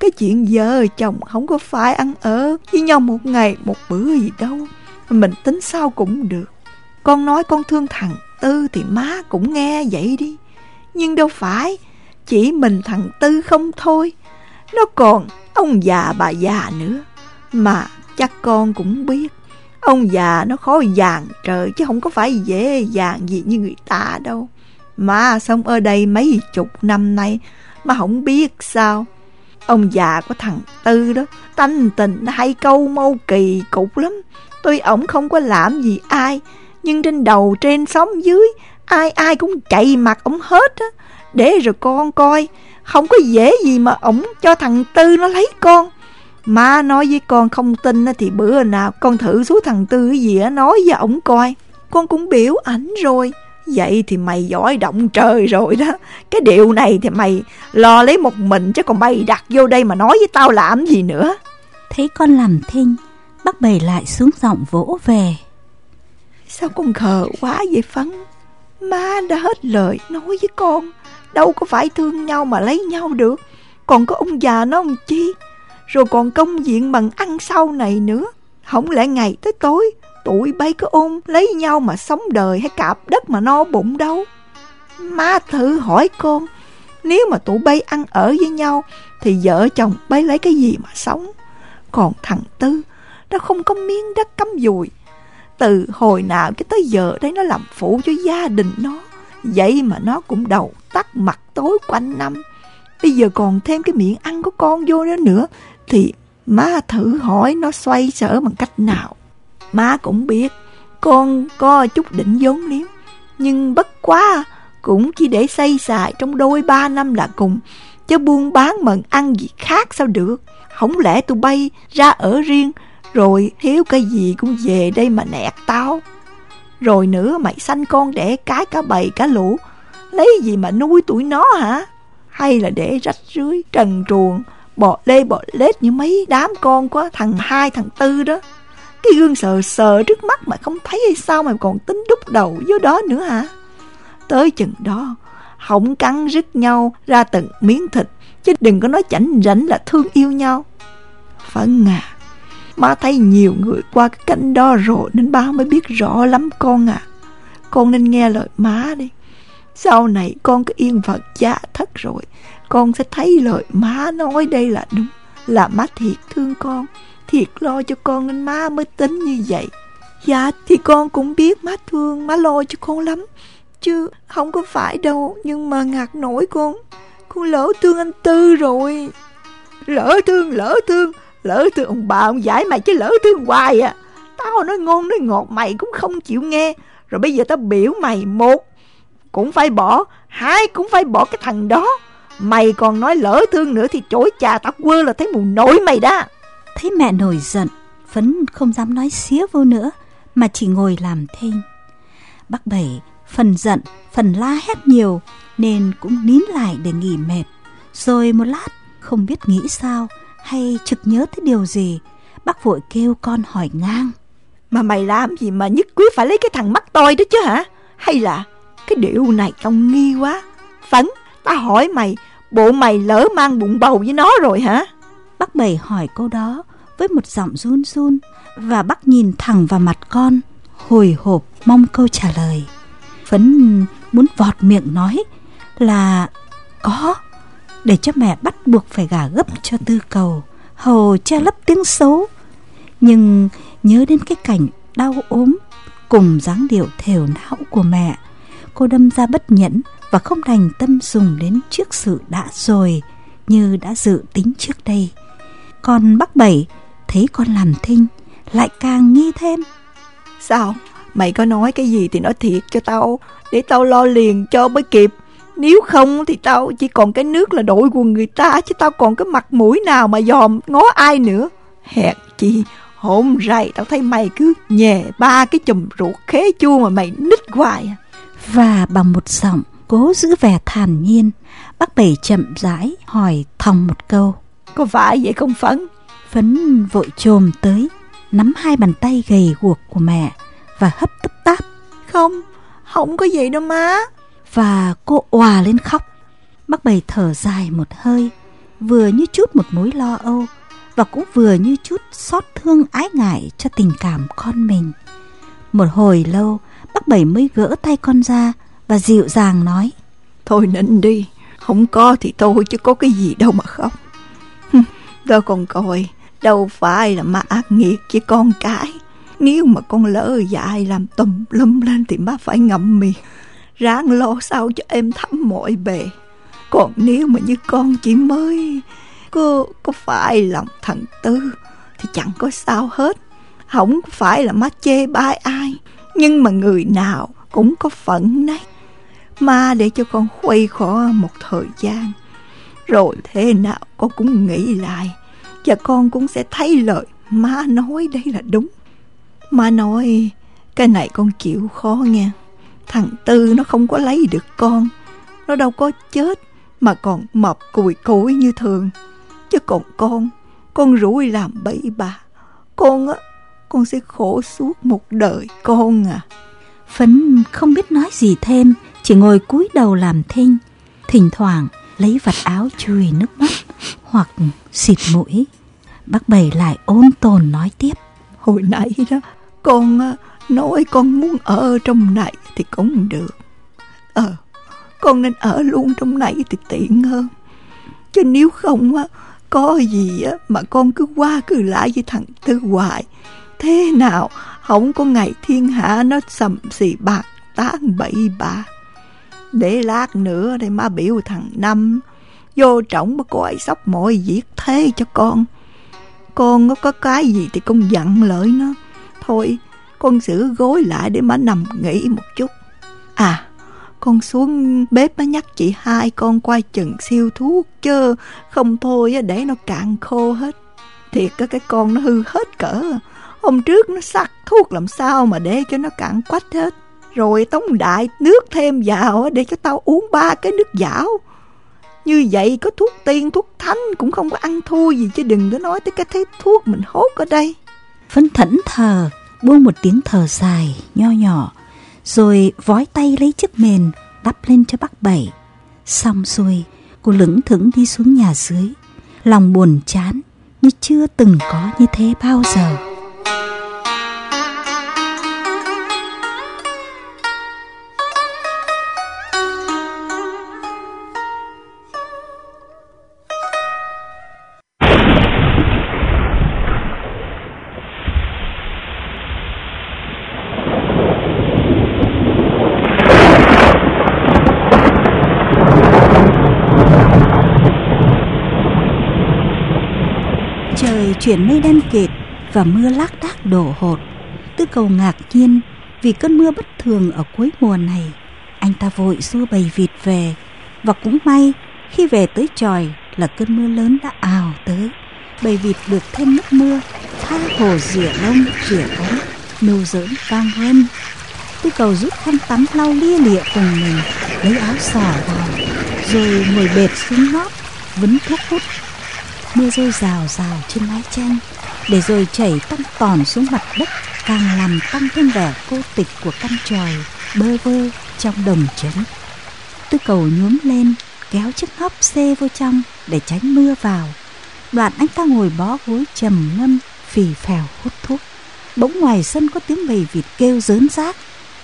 cái chuyện vợ chồng không có phải ăn ở với nhau một ngày một bữa gì đâu. Mình tính sao cũng được. Con nói con thương thằng Tư thì má cũng nghe vậy đi. Nhưng đâu phải, chỉ mình thằng Tư không thôi. Nó còn ông già bà già nữa. Mà chắc con cũng biết, ông già nó khó dàng trời chứ không có phải dễ dàng gì như người ta đâu. Mà sống ở đây mấy chục năm nay mà không biết sao. Ông già của thằng Tư đó, tanh tình hay câu mâu kỳ cục lắm. Tuy ổng không có làm gì ai, nhưng trên đầu trên sóng dưới, ai ai cũng chạy mặt ổng hết á. Để rồi con coi, không có dễ gì mà ổng cho thằng Tư nó lấy con. Má nói với con không tin thì bữa nào con thử xuống thằng Tư cái gì á nói với ổng coi. Con cũng biểu ảnh rồi. Vậy thì mày giỏi động trời rồi đó. Cái điều này thì mày lo lấy một mình Chứ còn mày đặt vô đây mà nói với tao làm gì nữa. Thấy con làm thinh Bác bày lại xuống giọng vỗ về. Sao con khờ quá vậy Phấn? Má đã hết lời nói với con. Đâu có phải thương nhau mà lấy nhau được. Còn có ông già nó ông chi? Rồi còn công diện bằng ăn sau này nữa. Không lẽ ngày tới tối Tụi bay cứ ôm lấy nhau mà sống đời hay cạp đất mà no bụng đâu. Má thử hỏi con, Nếu mà tụi bay ăn ở với nhau Thì vợ chồng bay lấy cái gì mà sống? Còn thằng Tư, Nó không có miếng đất cắm dùi. Từ hồi nào cái tới giờ đấy nó làm phụ cho gia đình nó. Vậy mà nó cũng đầu tắt mặt tối quanh năm. Bây giờ còn thêm cái miệng ăn của con vô đó nữa Thì má thử hỏi nó xoay sở bằng cách nào? Má cũng biết, con có chút định vốn liếm, Nhưng bất quá cũng chỉ để xây xài trong đôi ba năm là cùng, Chứ buôn bán mận ăn gì khác sao được. Không lẽ tụi bay ra ở riêng, Rồi thiếu cái gì cũng về đây mà nẹt tao? Rồi nữa mày sanh con đẻ cái cả bầy cả lũ, Lấy gì mà nuôi tụi nó hả? Hay là để rách rưới, trần truồng Bọ lê bọ lết như mấy đám con của thằng hai, thằng tư đó? Cái gương sờ sờ trước mắt mà không thấy hay sao mà còn tính đúc đầu vô đó nữa hả? Tới chừng đó, hỏng cắn rứt nhau ra từng miếng thịt, chứ đừng có nói chảnh rảnh là thương yêu nhau. Phấn à, má thấy nhiều người qua cái cảnh đó rồi nên ba mới biết rõ lắm con à. Con nên nghe lời má đi. Sau này con cứ yên phận cha thất rồi, con sẽ thấy lời má nói đây là đúng, là má thiệt thương con thiệt lo cho con nên má mới tính như vậy. Dạ thì con cũng biết má thương, má lo cho con lắm. Chứ không có phải đâu, nhưng mà ngạc nổi con. Con lỡ thương anh Tư rồi. Lỡ thương, lỡ thương, lỡ thương ông bà ông giải mày chứ lỡ thương hoài à. Tao nói ngon nói ngọt mày cũng không chịu nghe. Rồi bây giờ tao biểu mày một cũng phải bỏ, hai cũng phải bỏ cái thằng đó. Mày còn nói lỡ thương nữa thì chối cha tao quơ là thấy mù nổi mày đó. Thấy mẹ nổi giận, Phấn không dám nói xía vô nữa, mà chỉ ngồi làm thinh. Bác Bảy phần giận, phần la hét nhiều, nên cũng nín lại để nghỉ mệt. Rồi một lát, không biết nghĩ sao, hay trực nhớ tới điều gì, bác vội kêu con hỏi ngang. Mà mày làm gì mà nhất quyết phải lấy cái thằng mắt tôi đó chứ hả? Hay là cái điệu này tao nghi quá? Phấn, ta hỏi mày, bộ mày lỡ mang bụng bầu với nó rồi hả? Bác Bảy hỏi câu đó với một giọng run run và bác nhìn thẳng vào mặt con, hồi hộp mong câu trả lời. Phấn muốn vọt miệng nói là có, để cho mẹ bắt buộc phải gả gấp cho tư cầu, hầu che lấp tiếng xấu. Nhưng nhớ đến cái cảnh đau ốm cùng dáng điệu thều não của mẹ, cô đâm ra bất nhẫn và không đành tâm dùng đến trước sự đã rồi như đã dự tính trước đây. Còn bác Bảy thấy con làm thinh lại càng nghi thêm. Sao? Mày có nói cái gì thì nói thiệt cho tao để tao lo liền cho mới kịp. Nếu không thì tao chỉ còn cái nước là đội quần người ta chứ tao còn cái mặt mũi nào mà dòm ngó ai nữa. Hẹn chi Hôn rày tao thấy mày cứ nhè ba cái chùm ruột khế chua mà mày nít hoài à. Và bằng một giọng cố giữ vẻ thản nhiên, bác Bảy chậm rãi hỏi thòng một câu. Có phải vậy không Phấn? Phấn vội trồm tới, nắm hai bàn tay gầy guộc của mẹ và hấp tấp táp. Không, không có vậy đâu má. Và cô òa lên khóc. Bác Bảy thở dài một hơi, vừa như chút một mối lo âu và cũng vừa như chút xót thương ái ngại cho tình cảm con mình. Một hồi lâu, bác Bảy mới gỡ tay con ra và dịu dàng nói. Thôi nín đi, không có thì thôi chứ có cái gì đâu mà khóc. Đó con coi, đâu phải là má ác nghiệt với con cái. Nếu mà con lỡ dại làm tùm lum lên thì má phải ngậm miệng. Ráng lo sao cho em thắm mọi bề. Còn nếu mà như con chỉ mới có, có phải lòng thần Tư thì chẳng có sao hết. Không phải là má chê bai ai. Nhưng mà người nào cũng có phận nấy. Má để cho con khuây khỏa một thời gian. Rồi thế nào con cũng nghĩ lại. Và con cũng sẽ thấy lời má nói đây là đúng. Má nói cái này con chịu khó nghe. Thằng Tư nó không có lấy được con. Nó đâu có chết mà còn mập cùi cùi như thường. Chứ còn con, con rủi làm bậy bà. Con á, con sẽ khổ suốt một đời con à. Phấn không biết nói gì thêm, chỉ ngồi cúi đầu làm thinh. Thỉnh thoảng lấy vạt áo chùi nước mắt hoặc xịt mũi. Bác Bảy lại ôn tồn nói tiếp. Hồi nãy đó, con à, nói con muốn ở trong này thì cũng được. Ờ, con nên ở luôn trong này thì tiện hơn. Chứ nếu không á, có gì á, mà con cứ qua cứ lại với thằng Tư hoài. Thế nào, không có ngày thiên hạ nó sầm xì bạc tán bậy bà. Để lát nữa để má biểu thằng Năm vô trọng mà coi sóc mọi việc thế cho con. Con có cái gì thì con dặn lời nó. Thôi, con giữ gối lại để má nằm nghỉ một chút. À, con xuống bếp má nhắc chị hai con qua chừng siêu thuốc chứ không thôi để nó cạn khô hết. Thiệt cái con nó hư hết cỡ. Hôm trước nó sắc thuốc làm sao mà để cho nó cạn quách hết. Rồi tống đại nước thêm vào để cho tao uống ba cái nước dảo. Như vậy có thuốc tiên, thuốc thánh cũng không có ăn thua gì chứ đừng có nói tới cái thế thuốc mình hốt ở đây. Phấn thẫn thờ, buông một tiếng thở dài, nho nhỏ, rồi vói tay lấy chiếc mền đắp lên cho bác Bảy. Xong xuôi, cô lững thững đi xuống nhà dưới, lòng buồn chán như chưa từng có như thế bao giờ. Chuyển mây đen kịt và mưa lác đác đổ hột. Tư cầu ngạc nhiên vì cơn mưa bất thường ở cuối mùa này. Anh ta vội xua bầy vịt về và cũng may khi về tới tròi là cơn mưa lớn đã ào tới. Bầy vịt được thêm nước mưa, tha hồ rửa lông, rửa ống, nâu giỡn vang hơn. Tư cầu rút khăn tắm lau lia lịa cùng mình, lấy áo xỏ vào, rồi ngồi bệt xuống nót, vấn thuốc hút mưa rơi rào rào trên mái tranh, để rồi chảy tăng tòn xuống mặt đất, càng làm tăng thêm vẻ cô tịch của căn tròi, bơ vơ trong đồng trấn. tư cầu nhuốm lên, kéo chiếc hóc xê vô trong để tránh mưa vào. Đoạn anh ta ngồi bó gối trầm ngâm, phì phèo hút thuốc. Bỗng ngoài sân có tiếng bầy vịt kêu rớn rác.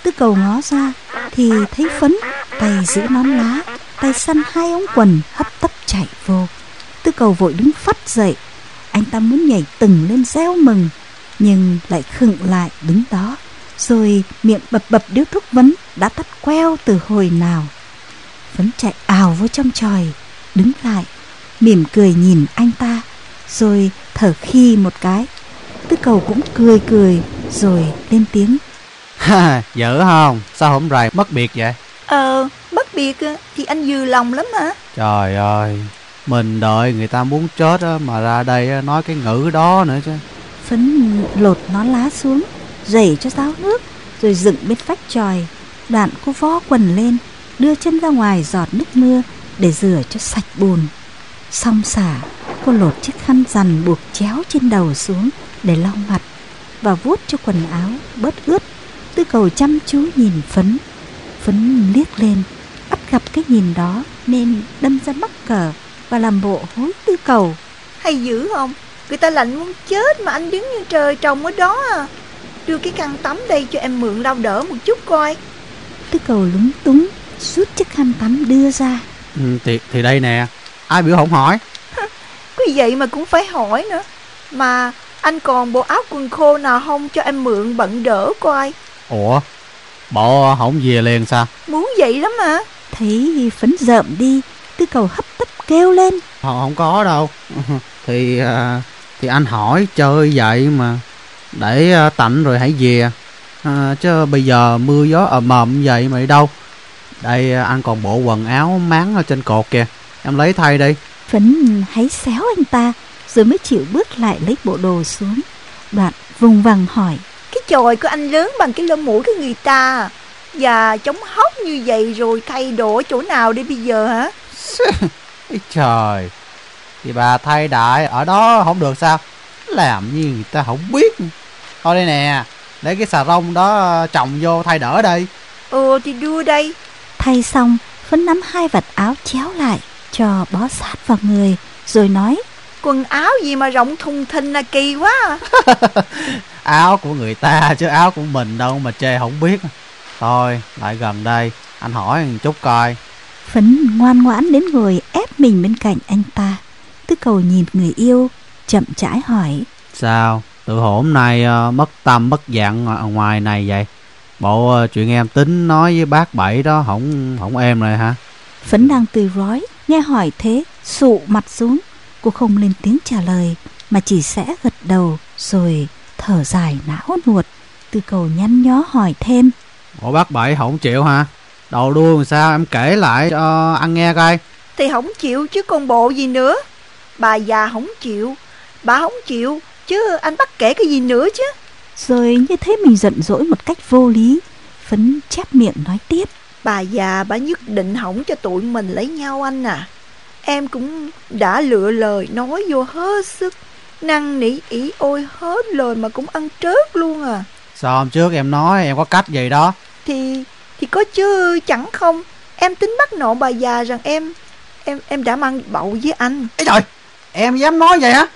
Tư cầu ngó ra, thì thấy phấn, tay giữ nón lá, tay săn hai ống quần hấp tấp chạy vô. Tư cầu vội đứng phắt dậy Anh ta muốn nhảy từng lên reo mừng Nhưng lại khựng lại đứng đó Rồi miệng bập bập điếu thuốc vấn Đã tắt queo từ hồi nào Vấn chạy ào vô trong tròi Đứng lại Mỉm cười nhìn anh ta Rồi thở khi một cái Tư cầu cũng cười cười Rồi lên tiếng Ha, dở không? Sao không rài mất biệt vậy? Ờ, mất biệt thì anh vừa lòng lắm hả? Trời ơi, mình đợi người ta muốn chết á, mà ra đây á, nói cái ngữ đó nữa chứ. Phấn lột nó lá xuống Rẩy cho ráo nước Rồi dựng bên vách tròi. Đoạn cô vó quần lên Đưa chân ra ngoài giọt nước mưa Để rửa cho sạch bùn. Xong xả Cô lột chiếc khăn rằn buộc chéo trên đầu xuống Để lau mặt Và vuốt cho quần áo bớt ướt. Tư cầu chăm chú nhìn Phấn. Phấn liếc lên Bắt gặp cái nhìn đó Nên đâm ra mắc cờ và làm bộ hối tư cầu. Hay dữ không? Người ta lạnh muốn chết mà anh đứng như trời trồng ở đó à. Đưa cái khăn tắm đây cho em mượn lau đỡ một chút coi. Tư cầu lúng túng Rút chiếc khăn tắm đưa ra. Ừ, thì, thì đây nè Ai biểu không hỏi? Có vậy mà cũng phải hỏi nữa. Mà anh còn bộ áo quần khô nào không cho em mượn bận đỡ coi? Ủa Bộ không về liền sao? Muốn vậy lắm mà. Thấy phấn rợm đi Tư cầu hấp tấp kêu lên. Không, không có đâu. Thì à, thì anh hỏi chơi vậy mà. Để à, tạnh rồi hãy về. À, Chứ bây giờ mưa gió ầm ầm vậy mà đi đâu. Đây anh còn bộ quần áo máng ở trên cột kìa. Em lấy thay đi. Phấn hãy xéo anh ta. Rồi mới chịu bước lại lấy bộ đồ xuống. Đoạn vùng vằng hỏi Cái chòi của anh lớn bằng cái lông mũi của người ta. Và chống hốc như vậy rồi thay đồ ở chỗ nào đây bây giờ hả Ý trời. Thì bà thay đại ở đó không được sao? Làm như người ta không biết. Thôi đây nè Lấy cái xà rông đó trồng vô thay đỡ đây. Ừ thì đưa đây. Thay xong Phấn nắm hai vật áo chéo lại Cho bó sát vào người Rồi nói Quần áo gì mà rộng thùng thình là kỳ quá à. Áo của người ta chứ áo của mình đâu mà chê không biết. Thôi lại gần đây Anh hỏi một chút coi Phấn ngoan ngoãn đến ngồi ép mình bên cạnh anh ta. Tư cầu nhìn người yêu Chậm rãi hỏi. Sao? Từ hôm nay uh, mất tâm mất dạng ngoài này vậy? Bộ uh, chuyện em tính nói với bác Bảy đó không không em rồi hả? Phấn đang từ rói Nghe hỏi thế sụ mặt xuống. Cô không lên tiếng trả lời Mà chỉ sẽ gật đầu Rồi thở dài não nuột. Tư cầu nhăn nhó hỏi thêm. Bộ bác Bảy không chịu hả Đầu đuôi làm sao? Em kể lại cho ăn nghe coi. Thì không chịu chứ còn bộ gì nữa. Bà già không chịu Bà không chịu Chứ anh bắt kể cái gì nữa chứ. Rồi như thế mình giận dỗi một cách vô lý Phấn chép miệng nói tiếp. Bà già bà nhất định hỏng cho tụi mình lấy nhau anh à. Em cũng đã lựa lời nói vô hết sức Năng nỉ ỉ ôi hết lời mà cũng ăn trớt luôn à. Sao hôm trước em nói em có cách gì đó? Thì thì có chứ chẳng không? Em tính bắt nộ bà già rằng em Em em đã mang bậu với anh. Ê trời Em dám nói vậy hả?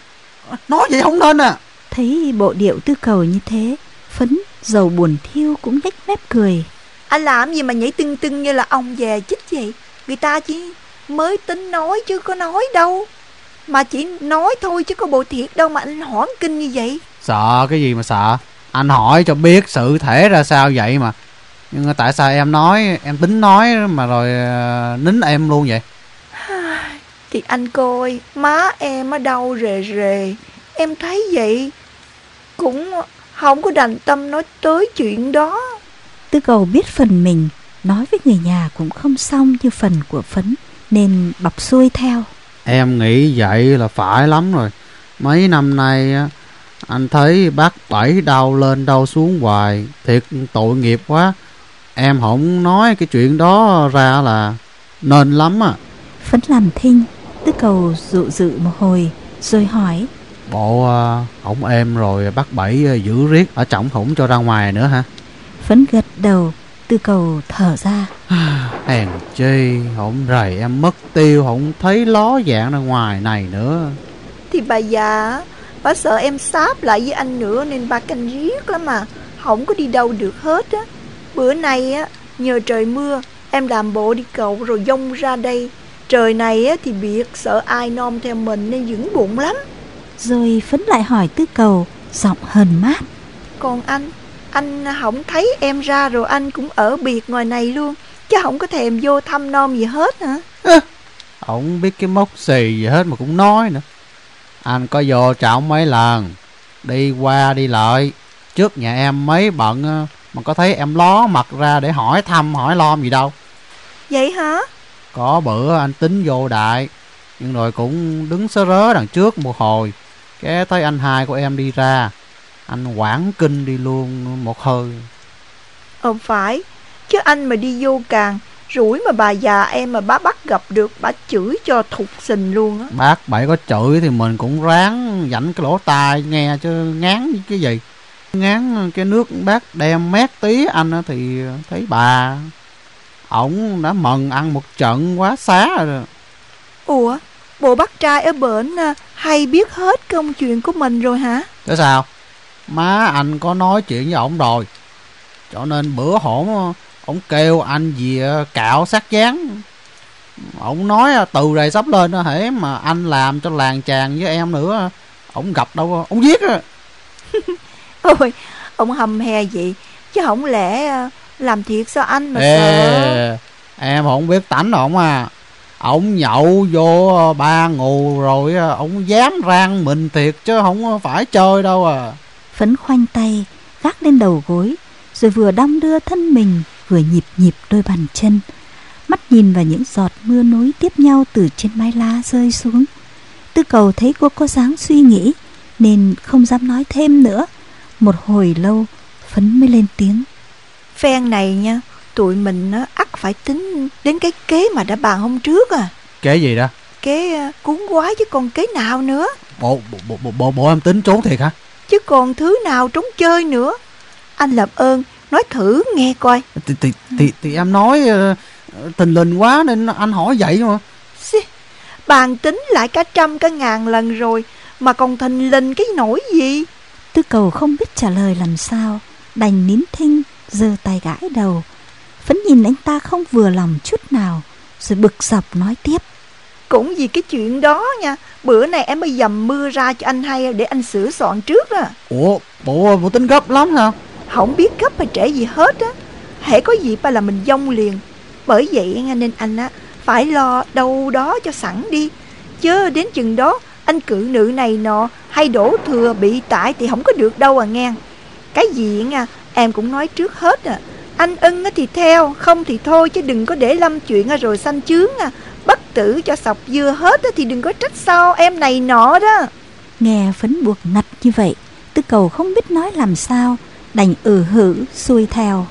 Nói vậy không nên à? Thấy bộ điệu tư cầu như thế Phấn dầu buồn thiêu cũng nhếch mép cười. Anh làm gì mà nhảy tưng tưng như là ông về chích vậy? Người ta chỉ mới tính nói chứ có nói đâu. Mà chỉ nói thôi chứ có bộ thiệt đâu mà anh hoảng kinh như vậy. Sợ cái gì mà sợ? Anh hỏi cho biết sự thể ra sao vậy mà Nhưng tại sao em nói Em tính nói mà rồi uh, nín em luôn vậy? Thì anh coi má em ở đâu rề rề? Em thấy vậy Cũng không có đành tâm nói tới chuyện đó. Tư cầu biết phần mình Nói với người nhà cũng không xong như phần của Phấn Nên bọc xuôi theo. Em nghĩ vậy là phải lắm rồi. Mấy năm nay á, Anh thấy bác Bảy đau lên đau xuống hoài Thiệt tội nghiệp quá Em không nói cái chuyện đó ra là Nên lắm à Phấn làm thinh Tư cầu dụ dự một hồi Rồi hỏi. Bộ uh, ổng em rồi bác Bảy uh, giữ riết Ở trọng khủng cho ra ngoài nữa hả? Phấn gật đầu Tư cầu thở ra. Hèn chi Không rầy em mất tiêu Không thấy ló dạng ra ngoài này nữa. Thì bà già Bà sợ em sáp lại với anh nữa Nên bà canh riết lắm mà Không có đi đâu được hết á Bữa nay á Nhờ trời mưa Em làm bộ đi cầu rồi dông ra đây. Trời này á thì biệt Sợ ai nom theo mình nên vững bụng lắm. Rồi Phấn lại hỏi tư cầu Giọng hờn mát. Còn anh Anh không thấy em ra rồi anh cũng ở biệt ngoài này luôn Chứ không có thèm vô thăm nom gì hết hả? Ổng biết cái mốc xì gì hết mà cũng nói nữa. Anh có vô trọng mấy lần Đi qua đi lại Trước nhà em mấy bận á, Mà có thấy em ló mặt ra để hỏi thăm hỏi lom gì đâu. Vậy hả? Có bữa anh tính vô đại Nhưng rồi cũng đứng sớ rớ đằng trước một hồi Cái thấy anh hai của em đi ra. Anh quảng kinh đi luôn một hơi. Ờ phải Chứ anh mà đi vô càng Rủi mà bà già em mà bá bắt gặp được Bà chửi cho thục sình luôn á. Bác bảy có chửi thì mình cũng ráng dảnh cái lỗ tai nghe chứ ngán cái gì ngán cái nước bác đem mét tí anh thì thấy bà ổng đã mần ăn một trận quá xá rồi. Ủa Bộ bác trai ở bển à, hay biết hết công chuyện của mình rồi hả? Thế sao? Má anh có nói chuyện với ổng rồi. Cho nên bữa hổn Ổng kêu anh về cạo sát dáng. Ổng nói từ này sắp lên đó hễ mà anh làm cho làng chàng với em nữa Ổng gặp đâu Ổng giết Ôi Ông hầm hè vậy. Chứ không lẽ à, làm thiệt sao anh mà Ê, sợ Em không biết tánh ổng à. Ổng nhậu vô ba ngù rồi Ổng dám rang mình thiệt Chứ không phải chơi đâu à. Phấn khoanh tay Gác lên đầu gối Rồi vừa đong đưa thân mình Vừa nhịp nhịp đôi bàn chân. Mắt nhìn vào những giọt mưa nối tiếp nhau Từ trên mái lá rơi xuống. Tư cầu thấy cô có dáng suy nghĩ Nên không dám nói thêm nữa Một hồi lâu Phấn mới lên tiếng. Phen này nha Tụi mình á, ắt phải tính đến cái kế mà đã bàn hôm trước à. Kế gì đó? Kế à, cuốn quái chứ còn kế nào nữa. Bộ, bộ, bộ, bộ, bộ, bộ em tính trốn thiệt hả? Chứ còn thứ nào trống chơi nữa. Anh làm ơn Nói thử nghe coi. Thì, thì, thì, thì em nói uh, tình lình quá nên anh hỏi vậy mà. Xì, Bàn tính lại cả trăm cả ngàn lần rồi Mà còn thình lình cái nổi gì Tư cầu không biết trả lời làm sao Đành nín thinh giơ tay gãi đầu. Phấn nhìn anh ta không vừa lòng chút nào Rồi bực dọc nói tiếp. Cũng vì cái chuyện đó nha Bữa này em mới dầm mưa ra cho anh hay Để anh sửa soạn trước á. Ủa bộ, bộ tính gấp lắm hả? Không biết gấp hay trễ gì hết á. Hễ có gì ba là mình dông liền. Bởi vậy nên anh á Phải lo đâu đó cho sẵn đi. Chứ đến chừng đó Anh cự nữ này nọ Hay đổ thừa bị tải thì không có được đâu à nghe. Cái gì nha Em cũng nói trước hết à. Anh ưng á thì theo Không thì thôi chứ đừng có để lâm chuyện rồi sanh chướng à. Bất tử cho sọc dưa hết á Thì đừng có trách sao em này nọ đó. Nghe phấn buộc ngặt như vậy Tư cầu không biết nói làm sao Đành ừ hử xuôi theo.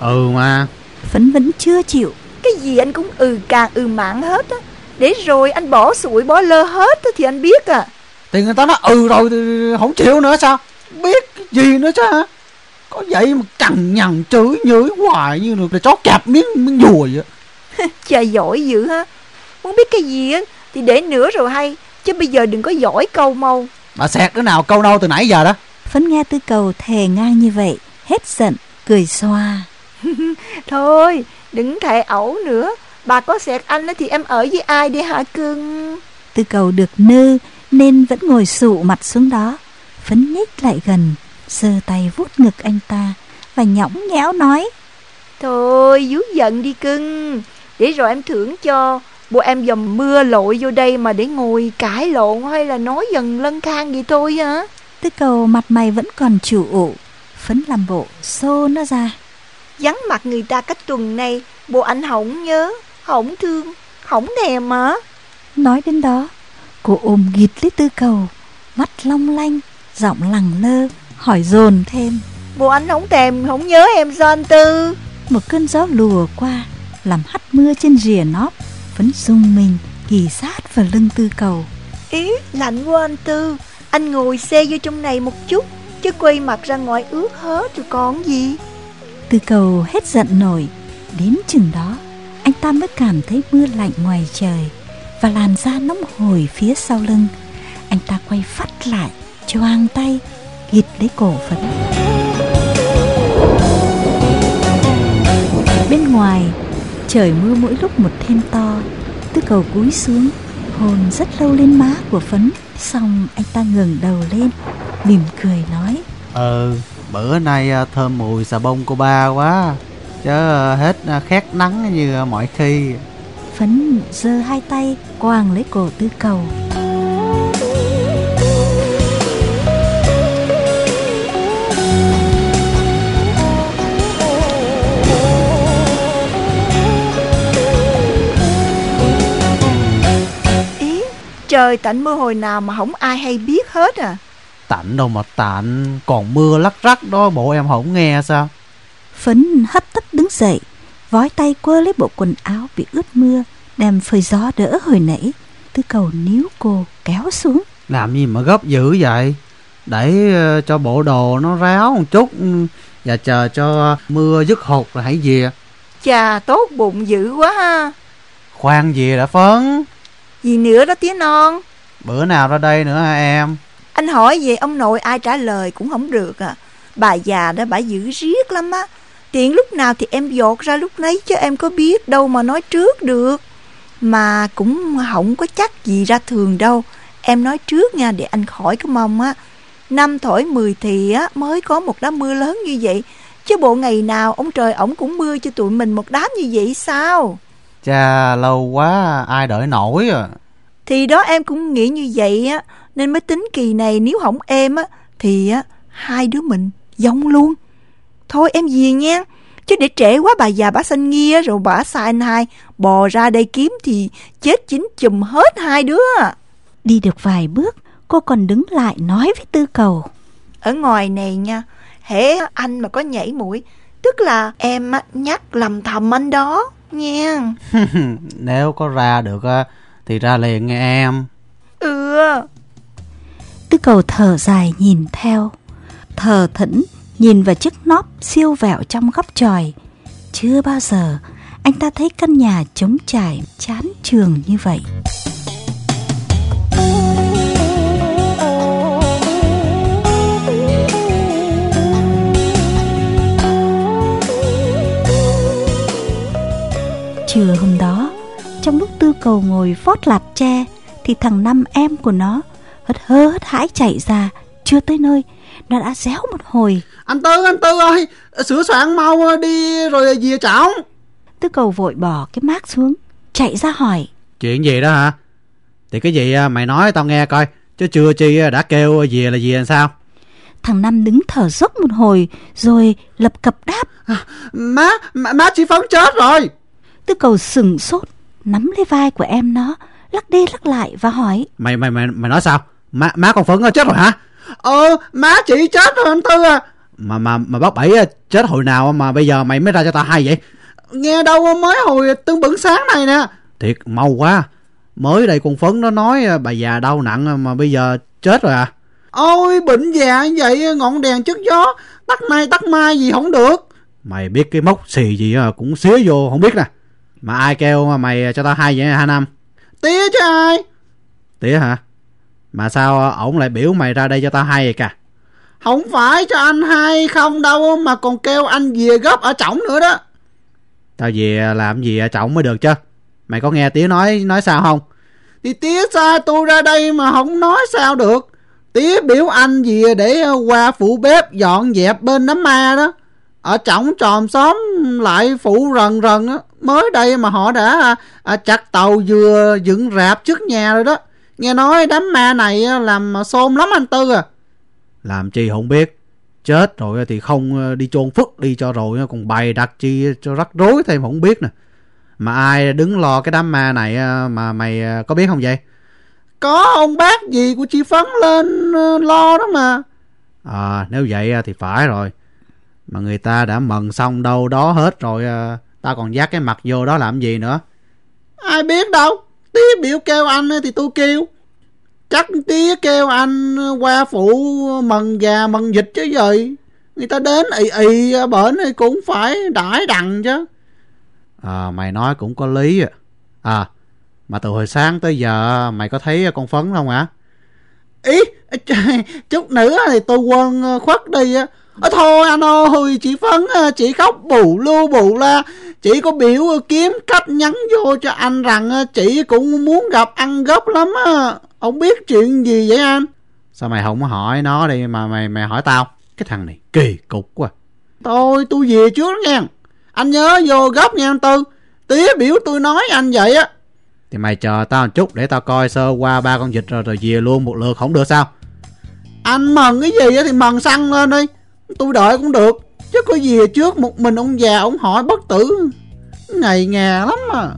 Ừ mà. Phấn vẫn chưa chịu. Cái gì anh cũng ừ càng ừ mạn hết á Để rồi anh bỏ sủi bỏ lơ hết Thì anh biết à. Thì người ta nói ừ rồi thì không chịu nữa sao? Biết cái gì nữa chứ hả? Có vậy mà cằn nhằn chửi nhửi hoài như được là chó chạp miếng miếng dùi vậy. Trời giỏi dữ ha. Muốn biết cái gì á Thì để nữa rồi hay. Chứ bây giờ đừng có giỏi câu mau. Bà xẹt đứa nào câu đâu từ nãy giờ đó. Phấn nghe tư cầu thề ngang như vậy Hết giận cười xoa. Thôi đừng thề ẩu nữa Bà có xẹt anh thì em ở với ai đi hả cưng? Tư cầu được nư Nên vẫn ngồi sụ mặt xuống đó Phấn nhích lại gần giơ tay vuốt ngực anh ta Và nhõng nhẽo nói. Thôi vú giận đi cưng. Để rồi em thưởng cho. Bộ em dầm mưa lội vô đây mà để ngồi cãi lộn hay là nói dần lân khang gì thôi hả? Tư cầu mặt mày vẫn còn chủ ụ Phấn làm bộ xô nó ra. Vắng mặt người ta cách tuần này Bộ anh không nhớ Không thương Không thèm mà Nói đến đó Cô ôm ghịt lấy tư cầu Mắt long lanh Giọng lẳng lơ Hỏi dồn thêm. Bộ anh không thèm Không nhớ em sao anh Tư? Một cơn gió lùa qua Làm hắt mưa trên rìa nóp Phấn rung mình Kỳ sát vào lưng tư cầu. Ý lạnh quá anh Tư Anh ngồi xe vô trong này một chút Chứ quay mặt ra ngoài ướt hết rồi còn gì. Tư cầu hết giận nổi Đến chừng đó ta mới cảm thấy mưa lạnh ngoài trời Và làn da nóng hổi phía sau lưng. Anh ta quay phát lại Choang tay gịt lấy cổ phấn Bên ngoài, Trời mưa mỗi lúc một thêm to Tư cầu cúi xuống Hôn rất lâu lên má của phấn. Xong, anh ta ngừng đầu lên, Mỉm cười nói ờ bữa nay à, thơm mùi xà bông của ba quá. Chứ à, hết à, khét nắng như mọi khi. Phấn giơ hai tay quàng lấy cổ tư cầu. Ý trời tạnh mưa hồi nào mà không ai hay biết hết à? Tạnh đâu mà tạnh Còn mưa lắc rắc đó bộ em không nghe sao Phấn hấp tấp đứng dậy Vói tay quơ lấy bộ quần áo bị ướt mưa Đem phơi gió đỡ hồi nãy. Tư cầu níu cô kéo xuống. Làm gì mà gấp dữ vậy? Để ờ, cho bộ đồ nó ráo một chút ừ, Và chờ cho mưa dứt hụt rồi hãy về. Chà tốt bụng dữ quá ha. Khoan về đã Phấn. Gì nữa đó tía non? Bữa nào ra đây nữa hả em? Anh hỏi về ông nội ai trả lời cũng không được à. Bà già đó bà giữ riết lắm á Tiện lúc nào thì em dột ra lúc nấy Chứ em có biết đâu mà nói trước được. Mà cũng không có chắc gì ra thường đâu. Em nói trước nha để anh khỏi cái mong á. Năm thổi mười thì á mới có một đám mưa lớn như vậy. Chứ bộ ngày nào ông trời ổng cũng mưa cho tụi mình một đám như vậy sao? Chà lâu quá ai đợi nổi à? Thì đó em cũng nghĩ như vậy á. Nên mới tính kỳ này nếu không em á Thì á hai đứa mình giống luôn Thôi em về nha. Chứ để trễ quá bà già bà xanh nghi Rồi bà sai anh hai. Bò ra đây kiếm thì chết chín chùm hết hai đứa. Đi được vài bước Cô còn đứng lại nói với tư cầu. Ở ngoài này nha Hễ anh mà có nhảy mũi Tức là em nhắc lầm thầm anh đó Nha. Nếu có ra được á, Thì ra liền nghe em. Ừ. Tư cầu thở dài nhìn theo. Thờ thẫn nhìn vào chiếc nóp siêu vẹo trong góc tròi Chưa bao giờ anh ta thấy căn nhà trống trải, chán trường như vậy. Trưa hôm đó, Trong lúc tư cầu ngồi phót lạt tre, Thì thằng năm em của nó Hất hơ hất hãi chạy ra, Chưa tới nơi. Nó đã réo một hồi. Anh Tư anh Tư ơi Sửa soạn mau đi rồi về chảo Tư cầu vội bỏ cái mác xuống Chạy ra hỏi. Chuyện gì đó hả? Thì cái gì mày nói tao nghe coi Chứ chưa chi đã kêu về là gì làm sao? Thằng Năm đứng thở dốc một hồi Rồi lập cập đáp. À, Má, má, má chị Phấn chết rồi. Tư cầu sừng sốt Nắm lấy vai của em nó Lắc đi lắc lại và hỏi. Mày mày mày mày nói sao? Má, má con Phấn chết rồi hả Ờ má chị chết rồi anh Tư à. Mà mà mà bác Bảy chết hồi nào mà bây giờ mày mới ra cho tao hay vậy? Nghe đâu mới hồi tương bừng sáng này nè. Thiệt mau quá. Mới đây con Phấn nó nói bà già đau nặng mà bây giờ chết rồi à. Ôi bệnh già như vậy ngọn đèn trước gió. Tắt nay tắt mai gì không được. Mày biết cái mốc xì gì cũng xía vô không biết nè. Mà ai kêu mà mày cho tao hai vậy hai năm Tía chứ ai? Tía hả Mà sao ổng lại biểu mày ra đây cho tao hai vậy cả Không phải cho anh hai không đâu Mà còn kêu anh về gấp ở trọng nữa đó. Tao về làm gì ở trọng mới được chứ? Mày có nghe tía nói nói sao không? Thì tía sai tôi ra đây mà không nói sao được. Tía biểu anh gì để qua phụ bếp dọn dẹp bên đám ma đó. Ở trọng tròm xóm lại phụ rần rần á. Mới đây mà họ đã à, chặt tàu vừa dựng rạp trước nhà rồi đó Nghe nói đám ma này làm xôn lắm anh Tư à. Làm chi không biết. Chết rồi thì không đi chôn phức đi cho rồi Còn bày đặt chi cho rắc rối thêm không biết nè. Mà ai đứng lo cái đám ma này mà mày có biết không vậy? Có ông bác gì của chị Phấn lên lo đó mà. À nếu vậy thì phải rồi. Mà người ta đã mần xong đâu đó hết rồi Tao còn dắt cái mặt vô đó làm gì nữa? Ai biết đâu Tía biểu kêu anh thì tôi kêu. Chắc tía kêu anh qua phụ mần già mần dịch chứ gì. Người ta đến ị ị bển thì cũng phải đãi đằng chứ. À mày nói cũng có lý à À mà từ hồi sáng tới giờ mày có thấy con Phấn không hả Ý chút nữa thì tôi quên khuất đi á à, Thôi anh ơi chị Phấn chị khóc bù lu bù la. Chị có biểu kiếm cách nhắn vô cho anh rằng chị cũng muốn gặp ăn gấp lắm á Không biết chuyện gì vậy anh? Sao mày không hỏi nó đi mà mày mày hỏi tao? Cái thằng này kỳ cục quá. Thôi tôi về trước nha. Anh nhớ vô gấp nha anh Tư. Tía biểu tôi nói anh vậy á. Thì mày chờ tao một chút để tao coi sơ qua ba con vịt rồi rồi về luôn một lượt không được sao? Anh mần cái gì á thì mần xăng lên đi Tôi đợi cũng được, Chứ có gì trước một mình ông già ông hỏi bất tử. Ngày ngà lắm à